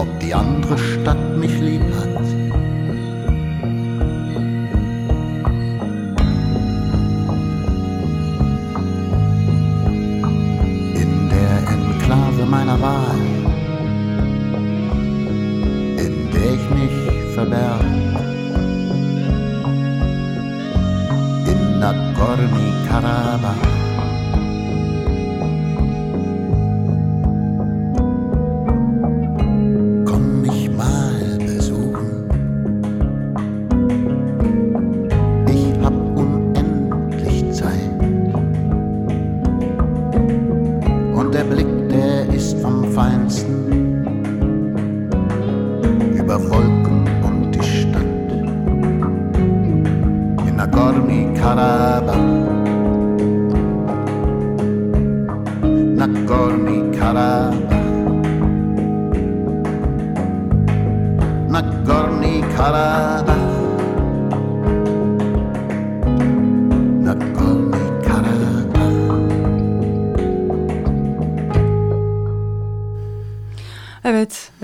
Ob die andere Stadt mich lieb hat,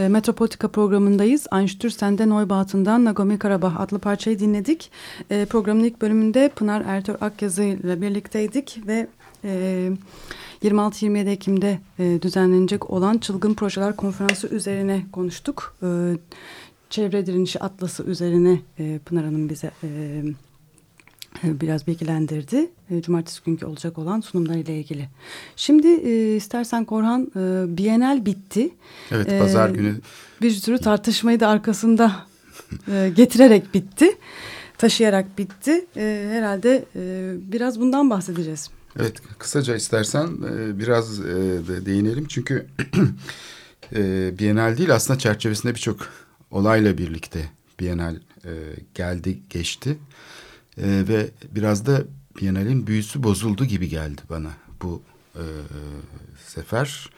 Metropolitika programındayız. Einstürzen'de Neubaht'ından Nagomi Karabah adlı parçayı dinledik. E, programın ilk bölümünde Pınar Ertör Akyazı ile birlikteydik ve e, 26-27 Ekim'de e, düzenlenecek olan Çılgın Projeler Konferansı üzerine konuştuk. E, Çevre Direnişi Atlası üzerine e, Pınar Hanım bize... E, biraz bilgilendirdi. E, cumartesi günkü olacak olan sunumlar ile ilgili. Şimdi e, istersen Korhan e, Bienal bitti. Evet pazar e, günü. Bir sürü tartışmayı da arkasında e, getirerek bitti. Taşıyarak bitti. E, herhalde e, biraz bundan bahsedeceğiz. Evet kısaca istersen e, biraz e, de değinelim. Çünkü e, Bienal değil aslında çerçevesinde birçok olayla birlikte Bienal e, geldi geçti. E, ve biraz da Biennale'in büyüsü bozuldu gibi geldi bana bu e, sefer.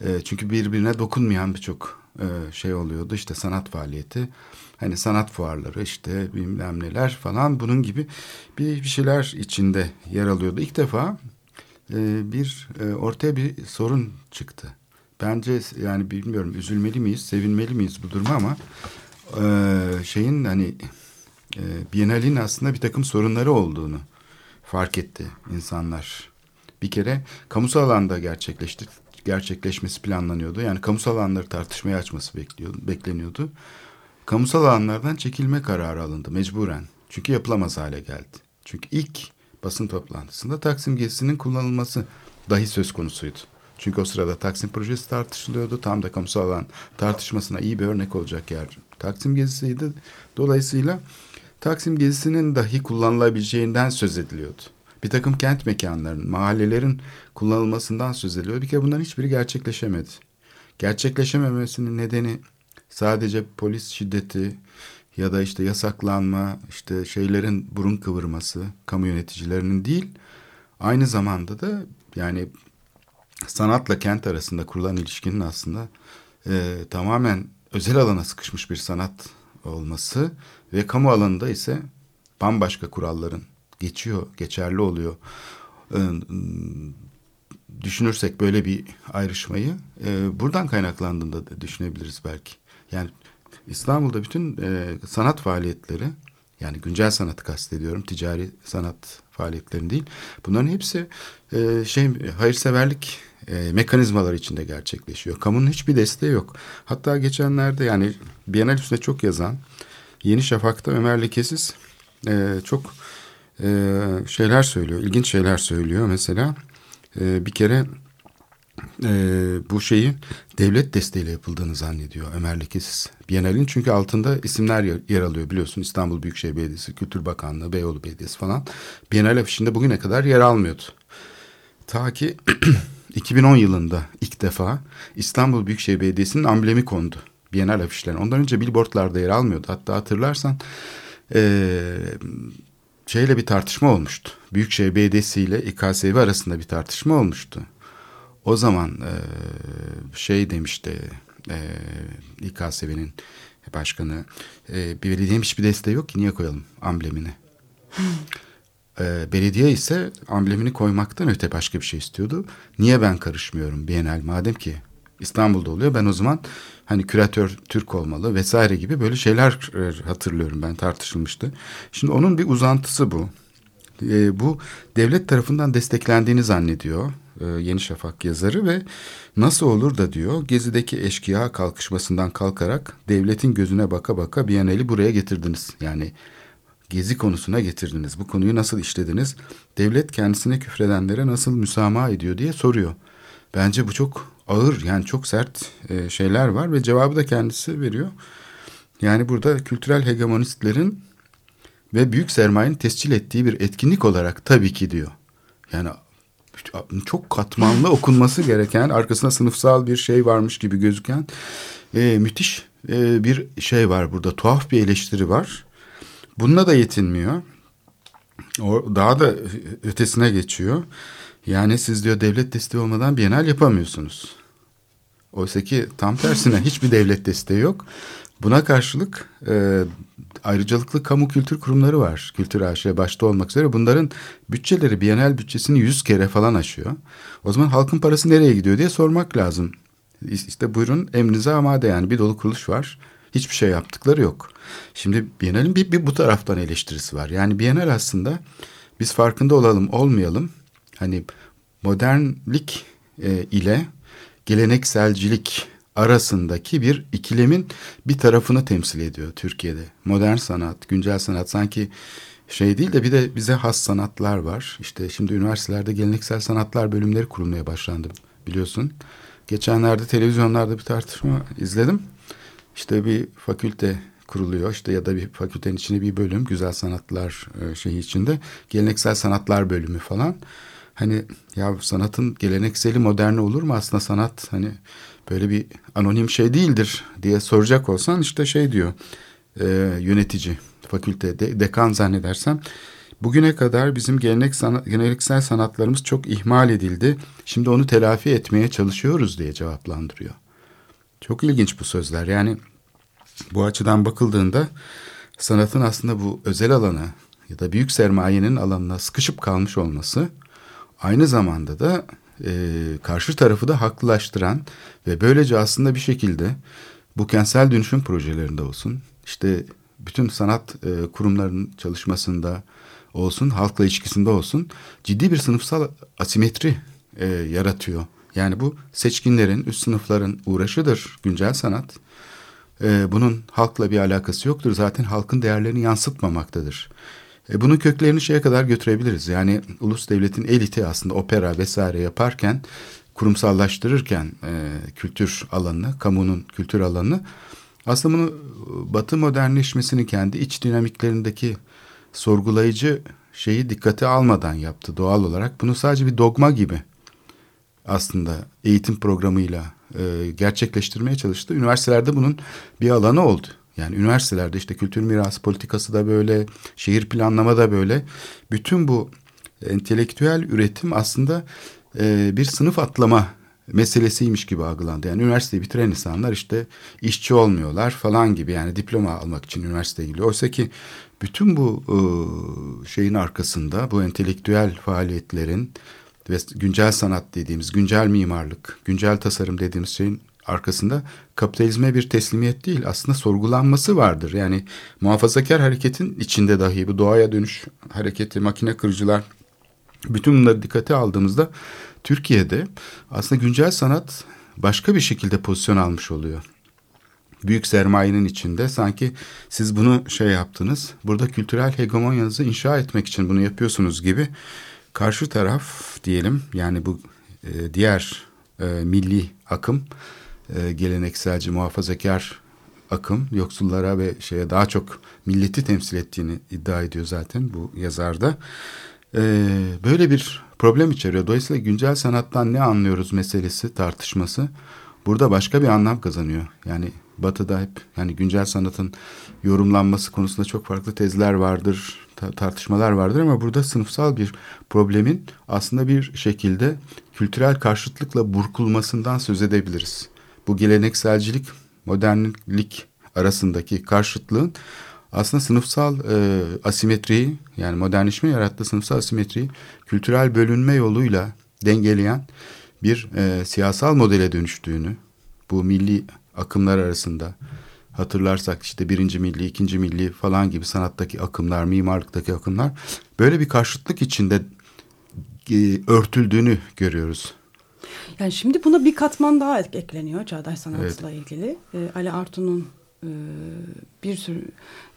E, çünkü birbirine dokunmayan birçok e, şey oluyordu. İşte sanat faaliyeti, hani sanat fuarları işte bilmem neler falan bunun gibi bir, bir şeyler içinde yer alıyordu. İlk defa e, bir e, ortaya bir sorun çıktı. Bence yani bilmiyorum üzülmeli miyiz, sevinmeli miyiz bu duruma ama e, şeyin hani e, Biennale'in aslında bir takım sorunları olduğunu fark etti insanlar. Bir kere kamusal alanda gerçekleşti, gerçekleşmesi planlanıyordu. Yani kamusal alanları tartışmaya açması bekliyordu, bekleniyordu. Kamusal alanlardan çekilme kararı alındı mecburen. Çünkü yapılamaz hale geldi. Çünkü ilk basın toplantısında Taksim gezisinin kullanılması dahi söz konusuydu. Çünkü o sırada Taksim projesi tartışılıyordu. Tam da kamusal alan tartışmasına iyi bir örnek olacak yer Taksim gezisiydi. Dolayısıyla Taksim gezisinin dahi kullanılabileceğinden söz ediliyordu. Bir takım kent mekanlarının, mahallelerin kullanılmasından söz ediliyordu. Bir kere bunların hiçbiri gerçekleşemedi. Gerçekleşememesinin nedeni sadece polis şiddeti ya da işte yasaklanma, işte şeylerin burun kıvırması, kamu yöneticilerinin değil, aynı zamanda da yani sanatla kent arasında kurulan ilişkinin aslında e, tamamen özel alana sıkışmış bir sanat olması ve kamu alanında ise bambaşka kuralların geçiyor, geçerli oluyor. Ee, düşünürsek böyle bir ayrışmayı e, buradan kaynaklandığında da düşünebiliriz belki. Yani İstanbul'da bütün e, sanat faaliyetleri yani güncel sanatı kastediyorum ticari sanat faaliyetlerini değil. Bunların hepsi e, şey hayırseverlik e, mekanizmalar içinde gerçekleşiyor. Kamunun hiçbir desteği yok. Hatta geçenlerde yani Bienal üstüne çok yazan Yeni Şafak'ta Ömer Lekesiz e, çok e, şeyler söylüyor. ilginç şeyler söylüyor. Mesela e, bir kere e, bu şeyi devlet desteğiyle yapıldığını zannediyor Ömer Lekesiz. Bienal'in çünkü altında isimler yer, yer alıyor biliyorsun. İstanbul Büyükşehir Belediyesi, Kültür Bakanlığı, Beyoğlu Belediyesi falan. Bienal afişinde bugüne kadar yer almıyordu. Ta ki 2010 yılında ilk defa İstanbul Büyükşehir Belediyesi'nin amblemi kondu. Bienal afişlerine. Ondan önce billboardlarda yer almıyordu. Hatta hatırlarsan ee, şeyle bir tartışma olmuştu. Büyükşehir Belediyesi ile İKSV arasında bir tartışma olmuştu. O zaman e, şey demişti e, İKSV'nin başkanı e, bir belediyenin hiçbir desteği yok ki niye koyalım amblemini. e, belediye ise amblemini koymaktan öte başka bir şey istiyordu. Niye ben karışmıyorum Bienal madem ki İstanbul'da oluyor ben o zaman hani küratör Türk olmalı vesaire gibi böyle şeyler hatırlıyorum ben tartışılmıştı. Şimdi onun bir uzantısı bu. E, bu devlet tarafından desteklendiğini zannediyor e, Yeni Şafak yazarı ve nasıl olur da diyor Gezi'deki eşkıya kalkışmasından kalkarak devletin gözüne baka baka Biyaneli buraya getirdiniz. Yani Gezi konusuna getirdiniz. Bu konuyu nasıl işlediniz? Devlet kendisine küfredenlere nasıl müsamaha ediyor diye soruyor. Bence bu çok ağır yani çok sert e, şeyler var ve cevabı da kendisi veriyor. Yani burada kültürel hegemonistlerin ve büyük sermayenin tescil ettiği bir etkinlik olarak tabii ki diyor. Yani çok katmanlı okunması gereken arkasında sınıfsal bir şey varmış gibi gözüken e, müthiş e, bir şey var burada tuhaf bir eleştiri var. Bununla da yetinmiyor. O daha da ötesine geçiyor. Yani siz diyor devlet desteği olmadan Bienal yapamıyorsunuz. Oysa ki tam tersine hiçbir devlet desteği yok. Buna karşılık e, ayrıcalıklı kamu kültür kurumları var. Kültür AŞ başta olmak üzere. Bunların bütçeleri Bienal bütçesini yüz kere falan aşıyor. O zaman halkın parası nereye gidiyor diye sormak lazım işte buyurun emrinize amade yani bir dolu kuruluş var. Hiçbir şey yaptıkları yok. Şimdi Biennale'in bir, bir bu taraftan eleştirisi var. Yani Biennale aslında biz farkında olalım olmayalım. Hani modernlik e, ile gelenekselcilik arasındaki bir ikilemin bir tarafını temsil ediyor Türkiye'de. Modern sanat, güncel sanat sanki şey değil de bir de bize has sanatlar var. İşte şimdi üniversitelerde geleneksel sanatlar bölümleri kurulmaya başlandı biliyorsun. Geçenlerde televizyonlarda bir tartışma izledim. İşte bir fakülte kuruluyor işte ya da bir fakültenin içinde bir bölüm güzel sanatlar e, şeyi içinde geleneksel sanatlar bölümü falan. Hani ya sanatın gelenekseli moderni olur mu aslında sanat hani böyle bir anonim şey değildir diye soracak olsan işte şey diyor e, yönetici fakülte de, dekan zannedersem bugüne kadar bizim gelenek sanat, geleneksel sanatlarımız çok ihmal edildi. Şimdi onu telafi etmeye çalışıyoruz diye cevaplandırıyor. Çok ilginç bu sözler. Yani bu açıdan bakıldığında sanatın aslında bu özel alana ya da büyük sermayenin alanına sıkışıp kalmış olması aynı zamanda da e, karşı tarafı da haklılaştıran ve böylece aslında bir şekilde bu kentsel dönüşüm projelerinde olsun işte bütün sanat e, kurumlarının çalışmasında olsun halkla ilişkisinde olsun ciddi bir sınıfsal asimetri e, yaratıyor. Yani bu seçkinlerin üst sınıfların uğraşıdır güncel sanat. E, bunun halkla bir alakası yoktur. Zaten halkın değerlerini yansıtmamaktadır. E, bunun köklerini şeye kadar götürebiliriz. Yani ulus devletin eliti aslında opera vesaire yaparken kurumsallaştırırken e, kültür alanını, kamunun kültür alanını aslında bunu Batı modernleşmesinin kendi iç dinamiklerindeki sorgulayıcı şeyi dikkate almadan yaptı doğal olarak. Bunu sadece bir dogma gibi aslında eğitim programıyla e, gerçekleştirmeye çalıştı. Üniversitelerde bunun bir alanı oldu. Yani üniversitelerde işte kültür mirası politikası da böyle, şehir planlama da böyle. Bütün bu entelektüel üretim aslında e, bir sınıf atlama meselesiymiş gibi algılandı. Yani üniversiteyi bitiren insanlar işte işçi olmuyorlar falan gibi yani diploma almak için üniversiteye gidiyor. Oysa ki bütün bu e, şeyin arkasında bu entelektüel faaliyetlerin ve güncel sanat dediğimiz, güncel mimarlık, güncel tasarım dediğimiz şeyin arkasında kapitalizme bir teslimiyet değil aslında sorgulanması vardır. Yani muhafazakar hareketin içinde dahi bu doğaya dönüş hareketi, makine kırıcılar bütün bunları dikkate aldığımızda Türkiye'de aslında güncel sanat başka bir şekilde pozisyon almış oluyor. Büyük sermayenin içinde sanki siz bunu şey yaptınız. Burada kültürel hegemonyanızı inşa etmek için bunu yapıyorsunuz gibi karşı taraf diyelim yani bu e, diğer e, milli akım e, gelenekselci muhafazakar akım yoksullara ve şeye daha çok milleti temsil ettiğini iddia ediyor zaten bu yazarda. E, böyle bir problem içeriyor. Dolayısıyla güncel sanattan ne anlıyoruz meselesi tartışması burada başka bir anlam kazanıyor. Yani Batı'da hep yani güncel sanatın yorumlanması konusunda çok farklı tezler vardır, tartışmalar vardır ama burada sınıfsal bir problemin aslında bir şekilde kültürel karşıtlıkla burkulmasından söz edebiliriz. Bu gelenekselcilik, modernlik arasındaki karşıtlığın aslında sınıfsal e, asimetriyi yani modernleşme yarattığı sınıfsal asimetriyi kültürel bölünme yoluyla dengeleyen bir e, siyasal modele dönüştüğünü bu milli akımlar arasında hatırlarsak işte birinci milli, ikinci milli falan gibi sanattaki akımlar, mimarlıktaki akımlar böyle bir karşıtlık içinde e, örtüldüğünü görüyoruz. Yani şimdi buna bir katman daha ekleniyor çağdaş sanatla evet. ilgili. E, Ali Artun'un e, bir sürü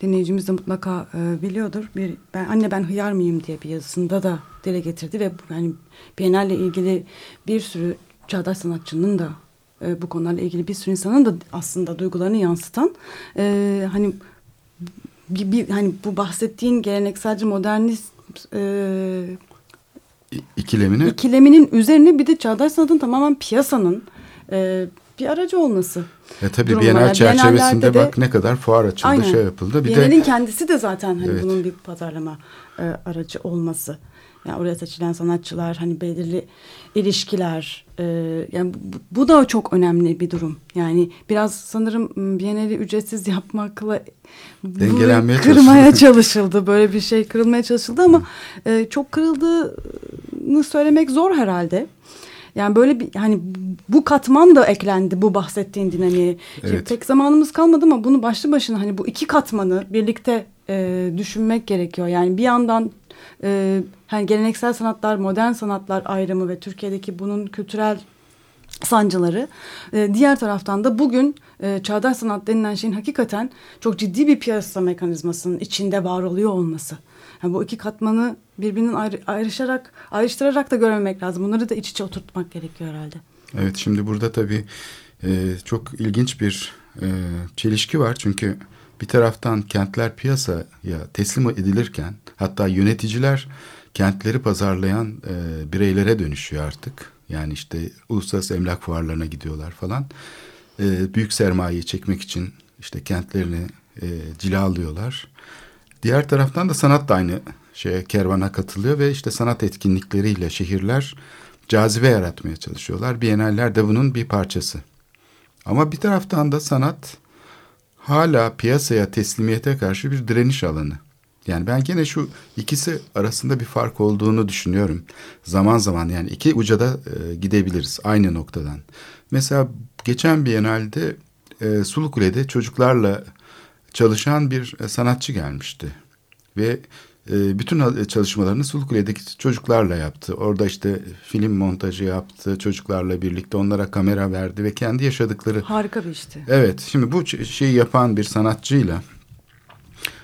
dinleyicimiz de mutlaka e, biliyordur. Bir ben anne ben hıyar mıyım diye bir yazısında da dile getirdi ve yani Biennale ilgili bir sürü çağdaş sanatçının da e, bu konularla ilgili bir sürü insanın da aslında duygularını yansıtan e, hani bir, bir hani bu bahsettiğin gelenekselci modernist e, ikilemini ikileminin üzerine bir de çağdaş sanatın tamamen piyasanın e, bir aracı olması. E tabii Bienal çerçevesinde de, bak ne kadar fuar açıldı aynen, şey yapıldı. Bir Bienal'in de, kendisi de zaten hani evet. bunun bir pazarlama e, aracı olması. Yani oraya seçilen sanatçılar hani belirli ilişkiler e, yani bu, bu da çok önemli bir durum. Yani biraz sanırım Biennale'i ücretsiz yapmakla dengelenmeye kırmaya çalışıldı. Böyle bir şey kırılmaya çalışıldı ama e, çok kırıldığını söylemek zor herhalde. Yani böyle bir hani bu katman da eklendi bu bahsettiğin dinamiğe. Şimdi Evet. pek zamanımız kalmadı ama bunu başlı başına hani bu iki katmanı birlikte e, düşünmek gerekiyor. Yani bir yandan e, hani geleneksel sanatlar, modern sanatlar ayrımı ve Türkiye'deki bunun kültürel sancıları. E, diğer taraftan da bugün e, çağdaş sanat denilen şeyin hakikaten çok ciddi bir piyasa mekanizmasının içinde var oluyor olması. Yani bu iki katmanı birbirinden ayrı, ayrışarak, ayrıştırarak da görmemek lazım. Bunları da iç içe oturtmak gerekiyor herhalde. Evet şimdi burada tabii e, çok ilginç bir e, çelişki var. Çünkü bir taraftan kentler piyasaya teslim edilirken hatta yöneticiler kentleri pazarlayan e, bireylere dönüşüyor artık. Yani işte uluslararası emlak fuarlarına gidiyorlar falan. E, büyük sermayeyi çekmek için işte kentlerini e, cilalıyorlar. Diğer taraftan da sanat da aynı şeye kervana katılıyor ve işte sanat etkinlikleriyle şehirler cazibe yaratmaya çalışıyorlar. Biyenaller de bunun bir parçası. Ama bir taraftan da sanat hala piyasaya teslimiyete karşı bir direniş alanı. Yani ben gene şu ikisi arasında bir fark olduğunu düşünüyorum. Zaman zaman yani iki uca da e, gidebiliriz aynı noktadan. Mesela geçen Biennale'de e, Sulukule'de çocuklarla çalışan bir e, sanatçı gelmişti. Ve e, bütün çalışmalarını Sulukule'deki çocuklarla yaptı. Orada işte film montajı yaptı çocuklarla birlikte onlara kamera verdi ve kendi yaşadıkları... Harika bir işti. Evet şimdi bu şeyi yapan bir sanatçıyla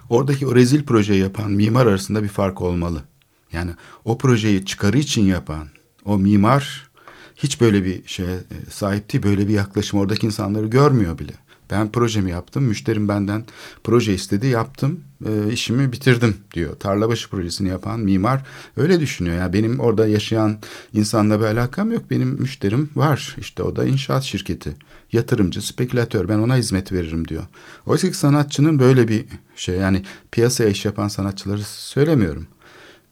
oradaki o rezil projeyi yapan mimar arasında bir fark olmalı. Yani o projeyi çıkarı için yapan o mimar hiç böyle bir şeye sahip değil. Böyle bir yaklaşım oradaki insanları görmüyor bile. Ben projemi yaptım. Müşterim benden proje istedi. Yaptım. E, işimi bitirdim diyor. Tarlabaşı projesini yapan mimar öyle düşünüyor. Yani benim orada yaşayan insanla bir alakam yok. Benim müşterim var. İşte o da inşaat şirketi. Yatırımcı, spekülatör. Ben ona hizmet veririm diyor. Oysa ki sanatçının böyle bir şey yani piyasaya iş yapan sanatçıları söylemiyorum.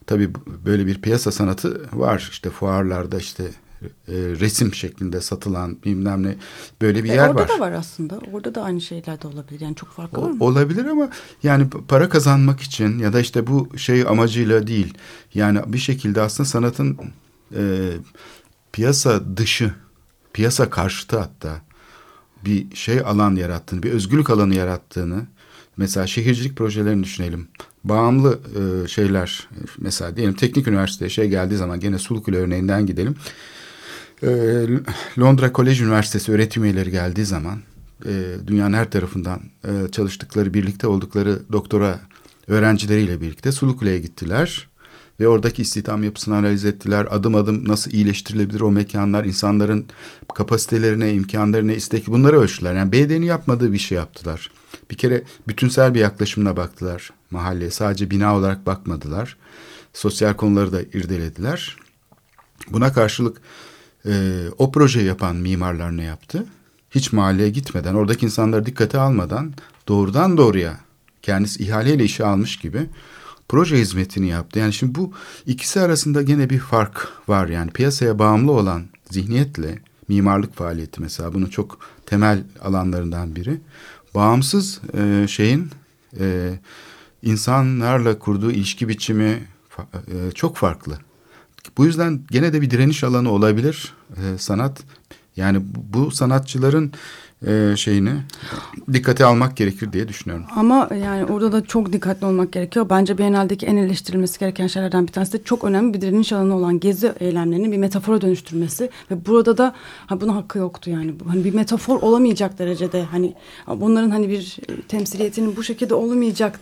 Tabii böyle bir piyasa sanatı var. İşte fuarlarda işte e, resim şeklinde satılan bilmem ne böyle bir e, yer orada var. Orada da var aslında. Orada da aynı şeyler de olabilir. Yani çok farklı o, var mı? Olabilir ama yani para kazanmak için ya da işte bu şey amacıyla değil. Yani bir şekilde aslında sanatın e, piyasa dışı, piyasa karşıtı hatta bir şey alan yarattığını, bir özgürlük alanı yarattığını mesela şehircilik projelerini düşünelim. Bağımlı e, şeyler mesela diyelim teknik üniversiteye şey geldiği zaman gene Sulukule örneğinden gidelim. E, Londra Kolej Üniversitesi öğretim üyeleri geldiği zaman e, dünyanın her tarafından e, çalıştıkları, birlikte oldukları doktora öğrencileriyle birlikte Sulukule'ye gittiler. Ve oradaki istihdam yapısını analiz ettiler. Adım adım nasıl iyileştirilebilir o mekanlar, insanların kapasitelerine, imkanlarına, istek bunları ölçtüler. Yani BD'nin yapmadığı bir şey yaptılar. Bir kere bütünsel bir yaklaşımla baktılar mahalleye. Sadece bina olarak bakmadılar. Sosyal konuları da irdelediler. Buna karşılık e, o projeyi yapan mimarlar ne yaptı? Hiç mahalleye gitmeden, oradaki insanları dikkate almadan doğrudan doğruya kendisi ihaleyle işe almış gibi proje hizmetini yaptı. Yani şimdi bu ikisi arasında gene bir fark var. Yani piyasaya bağımlı olan zihniyetle mimarlık faaliyeti mesela bunun çok temel alanlarından biri. Bağımsız e, şeyin e, insanlarla kurduğu ilişki biçimi e, çok farklı. Bu yüzden gene de bir direniş alanı olabilir e, sanat. Yani bu sanatçıların e, şeyini dikkate almak gerekir diye düşünüyorum. Ama yani orada da çok dikkatli olmak gerekiyor. Bence Biennale'deki en eleştirilmesi gereken şeylerden bir tanesi de çok önemli bir direniş alanı olan gezi eylemlerini bir metafora dönüştürmesi ve burada da ha, buna hakkı yoktu yani. Hani bir metafor olamayacak derecede hani bunların hani bir temsiliyetinin bu şekilde olamayacak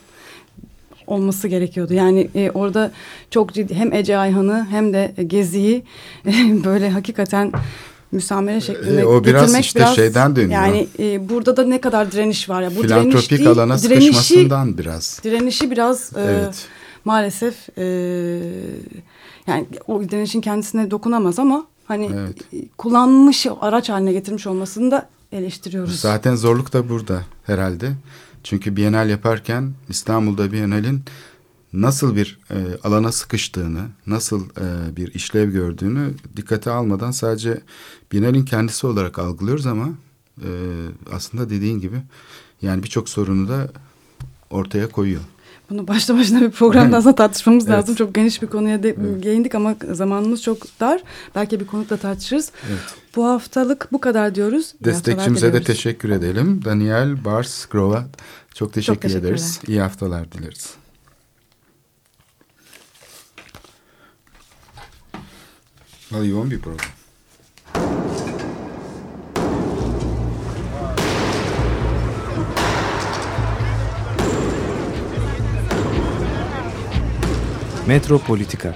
olması gerekiyordu. Yani e, orada çok ciddi hem Ece Ayhan'ı hem de Gezi'yi e, böyle hakikaten müsamere şeklinde e, o biraz getirmek işte biraz şeyden dönüyor. Yani e, burada da ne kadar direniş var ya. Bu Filantropik direniş değil, alana direnişi, sıkışmasından biraz. Direnişi biraz e, Evet. maalesef e, yani o direnişin kendisine dokunamaz ama hani Evet. kullanmış araç haline getirmiş olmasını da eleştiriyoruz. Zaten zorluk da burada herhalde. Çünkü Bienal yaparken İstanbul'da Bienal'in nasıl bir e, alana sıkıştığını, nasıl e, bir işlev gördüğünü dikkate almadan sadece Bienal'in kendisi olarak algılıyoruz ama e, aslında dediğin gibi yani birçok sorunu da ortaya koyuyor. Bunu başta başına bir programda aslında tartışmamız Evet. lazım. Çok geniş bir konuya de, değindik ama zamanımız çok dar. Belki bir konukla tartışırız. Evet. Bu haftalık bu kadar diyoruz. Destekçimize de teşekkür edelim. Daniel Bars Grova çok teşekkür teşekkürler. ederiz. İyi haftalar dileriz. Vallahi yoğun bir program. Metropolitika